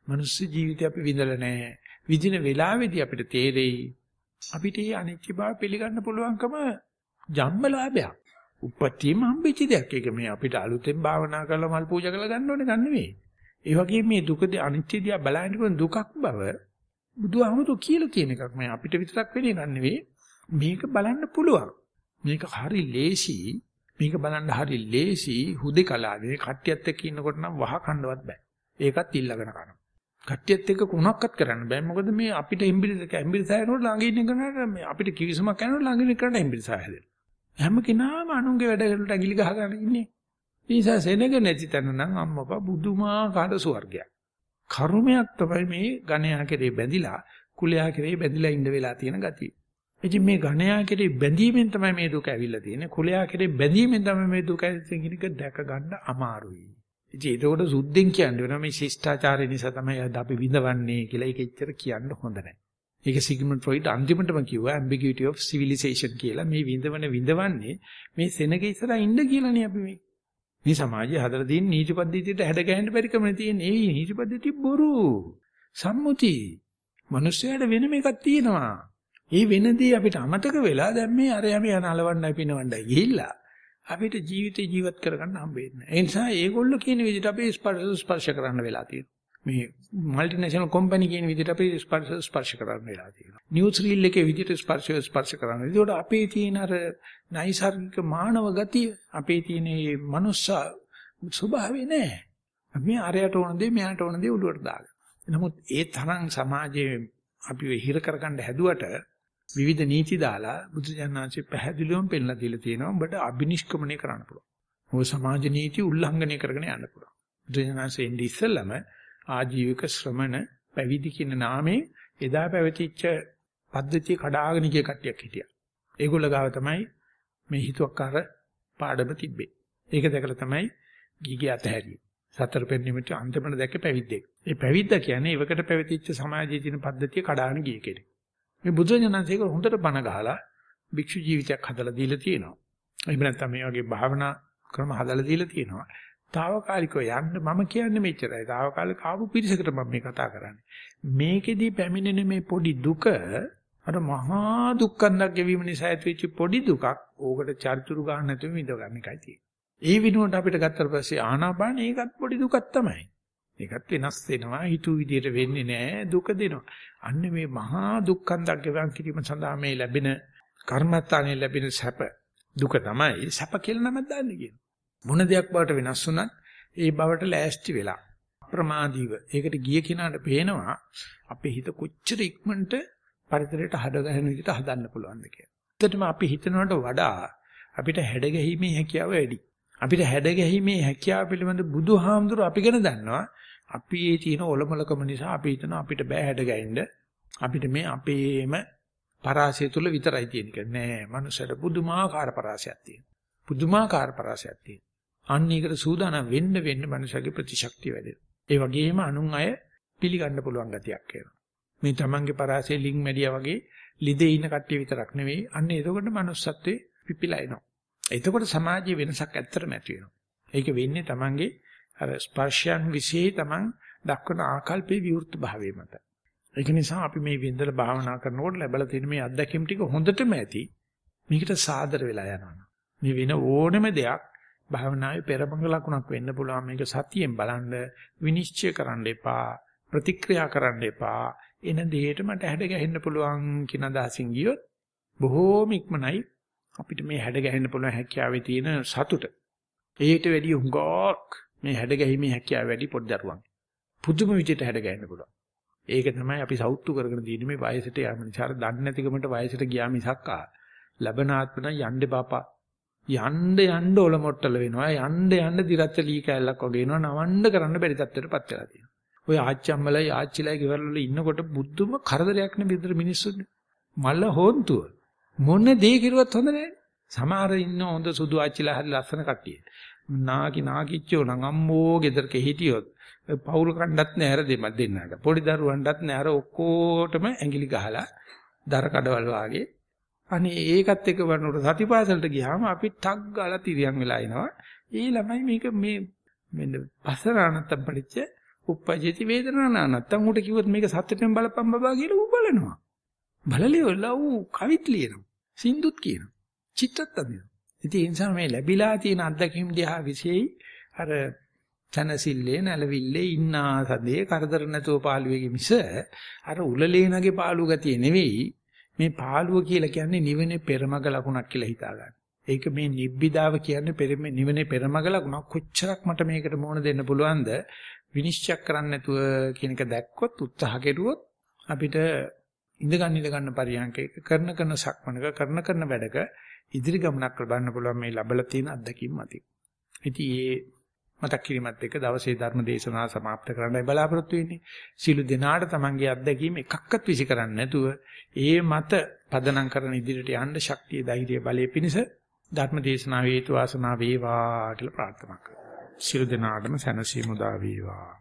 මනුස්ස ජීවිතය අපි විඳලා නැහැ. විදින වෙලාවේදී අපිට තේරෙයි අපිට මේ අනිත්‍ය බව පිළිගන්න පුළුවන්කම ජම්මලාභයක්. උපත්තියම හම්බෙච්ච දෙයක්. ඒක මේ අපිට අලුතෙන් භාවනා කරලා මල් පූජා කරලා ගන්න ඕනේ ගන්න නෙවෙයි. ඒ වගේම මේ දුකදී අනිත්‍ය දිහා බලන්න දුකක් බව බුදුහාමුදුරු කියලා තියෙන එකක්. මේ අපිට විතරක් වෙන එකක් නෙවෙයි. මේක බලන්න පුළුවන්. මේක හරි ලේසි. මේක බලන්න හරි ලේසි හුදේකලාවේ කට්ටියත් එක්ක ඉන්නකොට නම් වහ කන්නවත් බෑ. ඒකත් ඉල්ලගෙන කරනවා. කට්ටියත් එක්ක කුණක්වත් කරන්න බෑ. මොකද මේ අපිට එම්බිරිස එම්බිරිසයනොත් ළඟ ඉන්න කෙනාට මේ අපිට කිවිසුමක් කරනකොට ළඟ ඉන්න කෙනාට එම්බිරිසය හැදෙනවා. හැම කෙනාම අනුන්ගේ වැඩ වලට ඇඟිලි ගහ ගන්න ඉන්නේ. ඒ නිසා සෙනග නැති තැන නම් අම්මපා බුදුමාකාර ස්වර්ගයක්. කර්මයක් තමයි මේ ගණයා කෙරේ බැඳිලා කුලයා කෙරේ බැඳිලා ඉන්න වෙලා තියෙන ගතිය. ඉතින් මේ ඝණයා කෙරේ බැඳීමෙන් තමයි මේ දුක ඇවිල්ලා තියෙන්නේ. කුලයා කෙරේ බැඳීමෙන් තමයි මේ දුක ඇවිල්ලා කියන එක දැක ගන්න අමාරුයි. ඉතින් ඒකෝට සුද්ධෙන් කියන්නේ වෙනවා මේ ශිෂ්ටාචාරය නිසා තමයි අපි විඳවන්නේ කියලා ඒක එච්චර කියන්න හොඳ නැහැ. ඒක සිග්මන්ඩ් ෆ්‍රොයිඩ් අන්තිමටම කිව්වා ambiguity of civilization කියලා. මේ විඳවන විඳවන්නේ මේ සෙනග ඉස්සරහා ඉන්න කියලානේ අපි මේ. මේ සමාජය හදලා තියෙන නීති පද්ධතියට හැඩ ගැහෙන්න බැරි කම තියෙන්නේ. ඒ නීති පද්ධතිය බොරු. සම්මුති. මිනිස්සුන්ට වෙනම එකක් තියෙනවා. ඒ වෙනදී අපිට අමතක වෙලා දැන් මේ අර යම යන අලවන්නයි පිනවන්නයි ගිහිල්ලා අපිට ජීවිතේ ජීවත් කරගන්න හම්බෙන්නේ නැහැ. ඒ නිසා ඒගොල්ලෝ කියන විදිහට අපි ස්පර්ශ ස්පර්ශ කරන්න වෙලා තියෙනවා. මේ মালටිනේෂනල් කම්පැනි කියන විදිහට අපි ස්පර්ශ ස්පර්ශ කරන්න වෙලා තියෙනවා. නිවුස් රීල් එකේ විදිහට ස්පර්ශ ස්පර්ශ කරන්න. ඒකට අපේ තියෙන අර නයිසර්ගික මානව ගතිය අපේ තියෙන මේ මනුස්ස ස්වභාවය නෑ. අපි අරයට ඕන දේ මෙයාට ඕන දේ උඩුවට දාගන්න. නමුත් ඒ තරම් සමාජයේ අපි හිර කරගන්න හැදුවට විවිධ නීති දාලා බුදුජානනාංශය පැහැදිලිවම පෙන්නලා දීලා තියෙනවා උඹට අබිනිෂ්ක්‍මණය කරන්න පුළුවන්. ඔය සමාජ නීති උල්ලංඝනය කරගෙන යන්න පුළුවන්. බුදුජානනාංශයේ ඉඳි ඉස්සෙල්ලම ආජීවික ශ්‍රමණ පැවිදි කියන නාමයෙන් එදා පැවතිච්ච පද්ධතිය කඩාගෙන ගිය කට්ටියක් හිටියා. ඒගොල්ල ගාව තමයි මේ හිතුවක්කාර පාඩම තිබ්බේ. ඒක දැකලා තමයි ගිගි අතහැරියේ. සතර පෙරනිමිට අන්තිමට දැක්ක පැවිද්දෙක්. ඒ පැවිද්ද කියන්නේ එවකට පැවතිච්ච සමාජයේ තියෙන පද්ධතිය කඩාගෙන ගිය කෙනෙක්. මේ බුදුරජාණන්සේක හොඳට බණ ගහලා භික්ෂු ජීවිතයක් හදලා දීලා තියෙනවා. එහෙම නැත්නම් මේ වගේ භාවනා ක්‍රම හදලා දීලා තියෙනවා. తాවකාලිකව යන්න මම කියන්නේ මෙච්චරයි. తాවකාලික ආපු පිරිසකට මම මේ කතා කරන්නේ. මේකෙදී පැමිණෙන මේ පොඩි දුක අර මහා දුක්ඛන්දක් ගෙවීම නිසා ඇතිවෙච්ච පොඩි දුකක් ඕකට චරිචුරු ගන්න නැතුව විඳ ගන්න එකයි තියෙන්නේ. ඒ විනුවට අපිට ගත්තට පස්සේ ආනාපාන ඒකත් පොඩි දුකක් තමයි. ඒකත් වෙනස් වෙනවා හිතු විදියට වෙන්නේ නැහැ දුක දෙනවා. අන්න මේ මහා දුක්ඛන්දක් ගෙවන් කිරීම සඳහා මේ ලැබෙන කර්මත්තානේ ලැබෙන සැප දුක තමයි සැප කියලා නමක් දාන්නේ කියන. මොන දෙයක් බවට වෙනස් වුණත් ඒ බවට ලෑස්ති වෙලා ප්‍රමාදීව ඒකට ගිය කෙනාට පේනවා අපේ හිත කොච්චර ඉක්මනට පරිසරයට හඩ ගහන විදිහට හදන්න පුළුවන්ද කියලා. ඇත්තටම අපි හිතනවට වඩා අපිට හැඩ ගැහිමේ හැකියාව වැඩි. අපිට හැඩ ගැහිමේ හැකියාව පිළිබඳ බුදුහාමුදුර අපි ගැන දන්නවා. අපි ඒ තියෙන ඔලොමලකම නිසා අපි හිතන අපිට බෑ හැඩ ගැහින්න. අපිට මේ අපේම පරාසය තුල විතරයි තියෙන එක. නෑ, මනුස්සයට පුදුමාකාර පරාසයක් තියෙනවා. පුදුමාකාර පරාසයක් තියෙනවා. අන්න ඒකට සූදානම් වෙන්න වෙන්න මනුස්සගේ ප්‍රතිශක්තිය වැඩෙනවා. ඒ වගේම අනුන් අය පිළිගන්න පුළුවන් ගතියක් එනවා. මේ තමන්ගේ පරාසය ලිං මැඩියා වගේ ලිදේ ඉන්න කට්ටිය විතරක් නෙවෙයි. අන්න එතකොට manussත්වේ පිපිලා එනවා. එතකොට සමාජයේ වෙනසක් ඇත්තටම ඇති වෙනවා. ඒක වෙන්නේ තමන්ගේ අර ස්පර්ශයන් વિશે තමන් දක්වන ආකල්පේ විවෘත භාවය මත. ඒක නිසා අපි මේ වින්දල භාවනා කරනකොට ලැබලා තියෙන මේ අත්දැකීම් ටික හොඳටම ඇති. මේකට සාදර වෙලා යනවා. මේ වෙන ඕනෙම දෙයක් භාවනාවේ පෙරමඟ ලකුණක් වෙන්න පුළුවන් මේක සතියෙන් බලන්න විනිශ්චය කරන්න එපා ප්‍රතික්‍රියා කරන්න එපා එන දෙයට මට හැඩ ගැහෙන්න පුළුවන් කියන අදහසින් ගියොත් බොහෝම ඉක්මනයි අපිට මේ හැඩ ගැහෙන්න පුළුවන් හැකියාවේ තියෙන සතුට. ඒකට වැඩිය හුඟක් මේ හැඩ ගැහිමේ හැකියාව වැඩි පොඩ්ඩරුවන්. පුදුම විදිහට හැඩ ගැහෙන්න පුළුවන්. ඒක තමයි අපි සෞතු කරගෙන තියෙන්නේ මේ වයසට යෑම නිසා. අර දන්නේ නැතිකමට වයසට ගියා මිසක් ආ ලබනාත්මන යන්න බාපා. යන්න යන්න ඔලොමොට්ටල වෙනවා. යන්න යන්න දිරච්ච ලී කැලලක් වගේ වෙනවා. නවන්න කරන්න බැරි තත්ත්වයටපත් වෙලා තියෙනවා. ඔය ආච්චම්මලයි ආච්චිලයි ගෙවල් වල ඉන්නකොට බුද්ධම කරදරයක් නේ විතර මිනිස්සුන්ට. මල හොන්තුව. මොන දේ කිරුවත් හොඳ නැහැ. සමහර ඉන්න හොඳ සුදු ආච්චිලා හරි ලස්සන කට්ටිය. නාකි නාකිච්චෝ නම් අම්මෝ ගෙදරක හිටියොත් පවුල් කණ්ඩත් නෑ අර දෙම දෙන්නට. පොඩි දරුවන්ටත් නෑ අර ඔක්කොටම ඇඟිලි ගහලා දර කඩවල් වාගේ. අනේ ඒකත් එක්ක වරනකොට සතිපාසලට ගියාම අපි ටක් ගාලා තිරියන් වෙලා එනවා. ඒ ළමයි මේක මේ මෙන්න පසරානත්තම් පරිච්ච උපජ්ජති වේදනා නැත්තම් උට කිව්වොත් මේක සත්‍යෙටම බලපම් බබා කියලා ඌ බලනවා. බලලිවලා ඌ කවිත් ලියනවා. සින්දුත් කියනවා. චිත්තත් අදිනවා. ඉතින් ඒ නිසා මේ ලැබිලා තියෙන අත්දැකීම් දිහා විශේෂයි අර චනසිල්ලේ නැලවිල්ලේ ඉන්නා සදේ කරදර නැතුව පාළුවේගේ මිස අර උලලේනගේ පාළුව ගතිය නෙවෙයි මේ පාළුව කියලා කියන්නේ නිවනේ පෙරමග ලකුණක් කියලා හිතා ගන්න. ඒක මේ නිබ්බිදාව කියන්නේ පෙරම නිවනේ පෙරමග ලකුණක් කොච්චරක් මට මේකට මොන දෙන්න පුළුවන්ද විනිශ්චය කරන්න නැතුව කියන එක දැක්කොත් උත්සාහ කෙරුවොත් අපිට ඉඳගන්න ඉඳ ගන්න පරියන්කයක කරන කරන සක්මනක කරන කරන වැඩක ඉදිරි ගමනක් ලබන්න පුළුවන් මේ ලැබලා තියෙන අත්දැකීම් මතින්. ඉතින් ඒ මතක් කිරීමත් එක්ක දවසේ ධර්ම දේශනාව સમાપ્ત කරන්නයි බලාපොරොත්තු වෙන්නේ. සීළු දිනාට තමන්ගේ අත්දැකීම් එකක්වත් විසි කරන්නේ නැතුව ඒ මත පදනම් කරන ඉදිරියට යන්න ශක්තිය ධෛර්යය බලය පිණිස ධර්ම දේශනාව හේතු වාසනා වේවා කියලා ප්‍රාර්ථනා කරනවා. සියලු දෙනාටම සැනසීම උදා වේවා.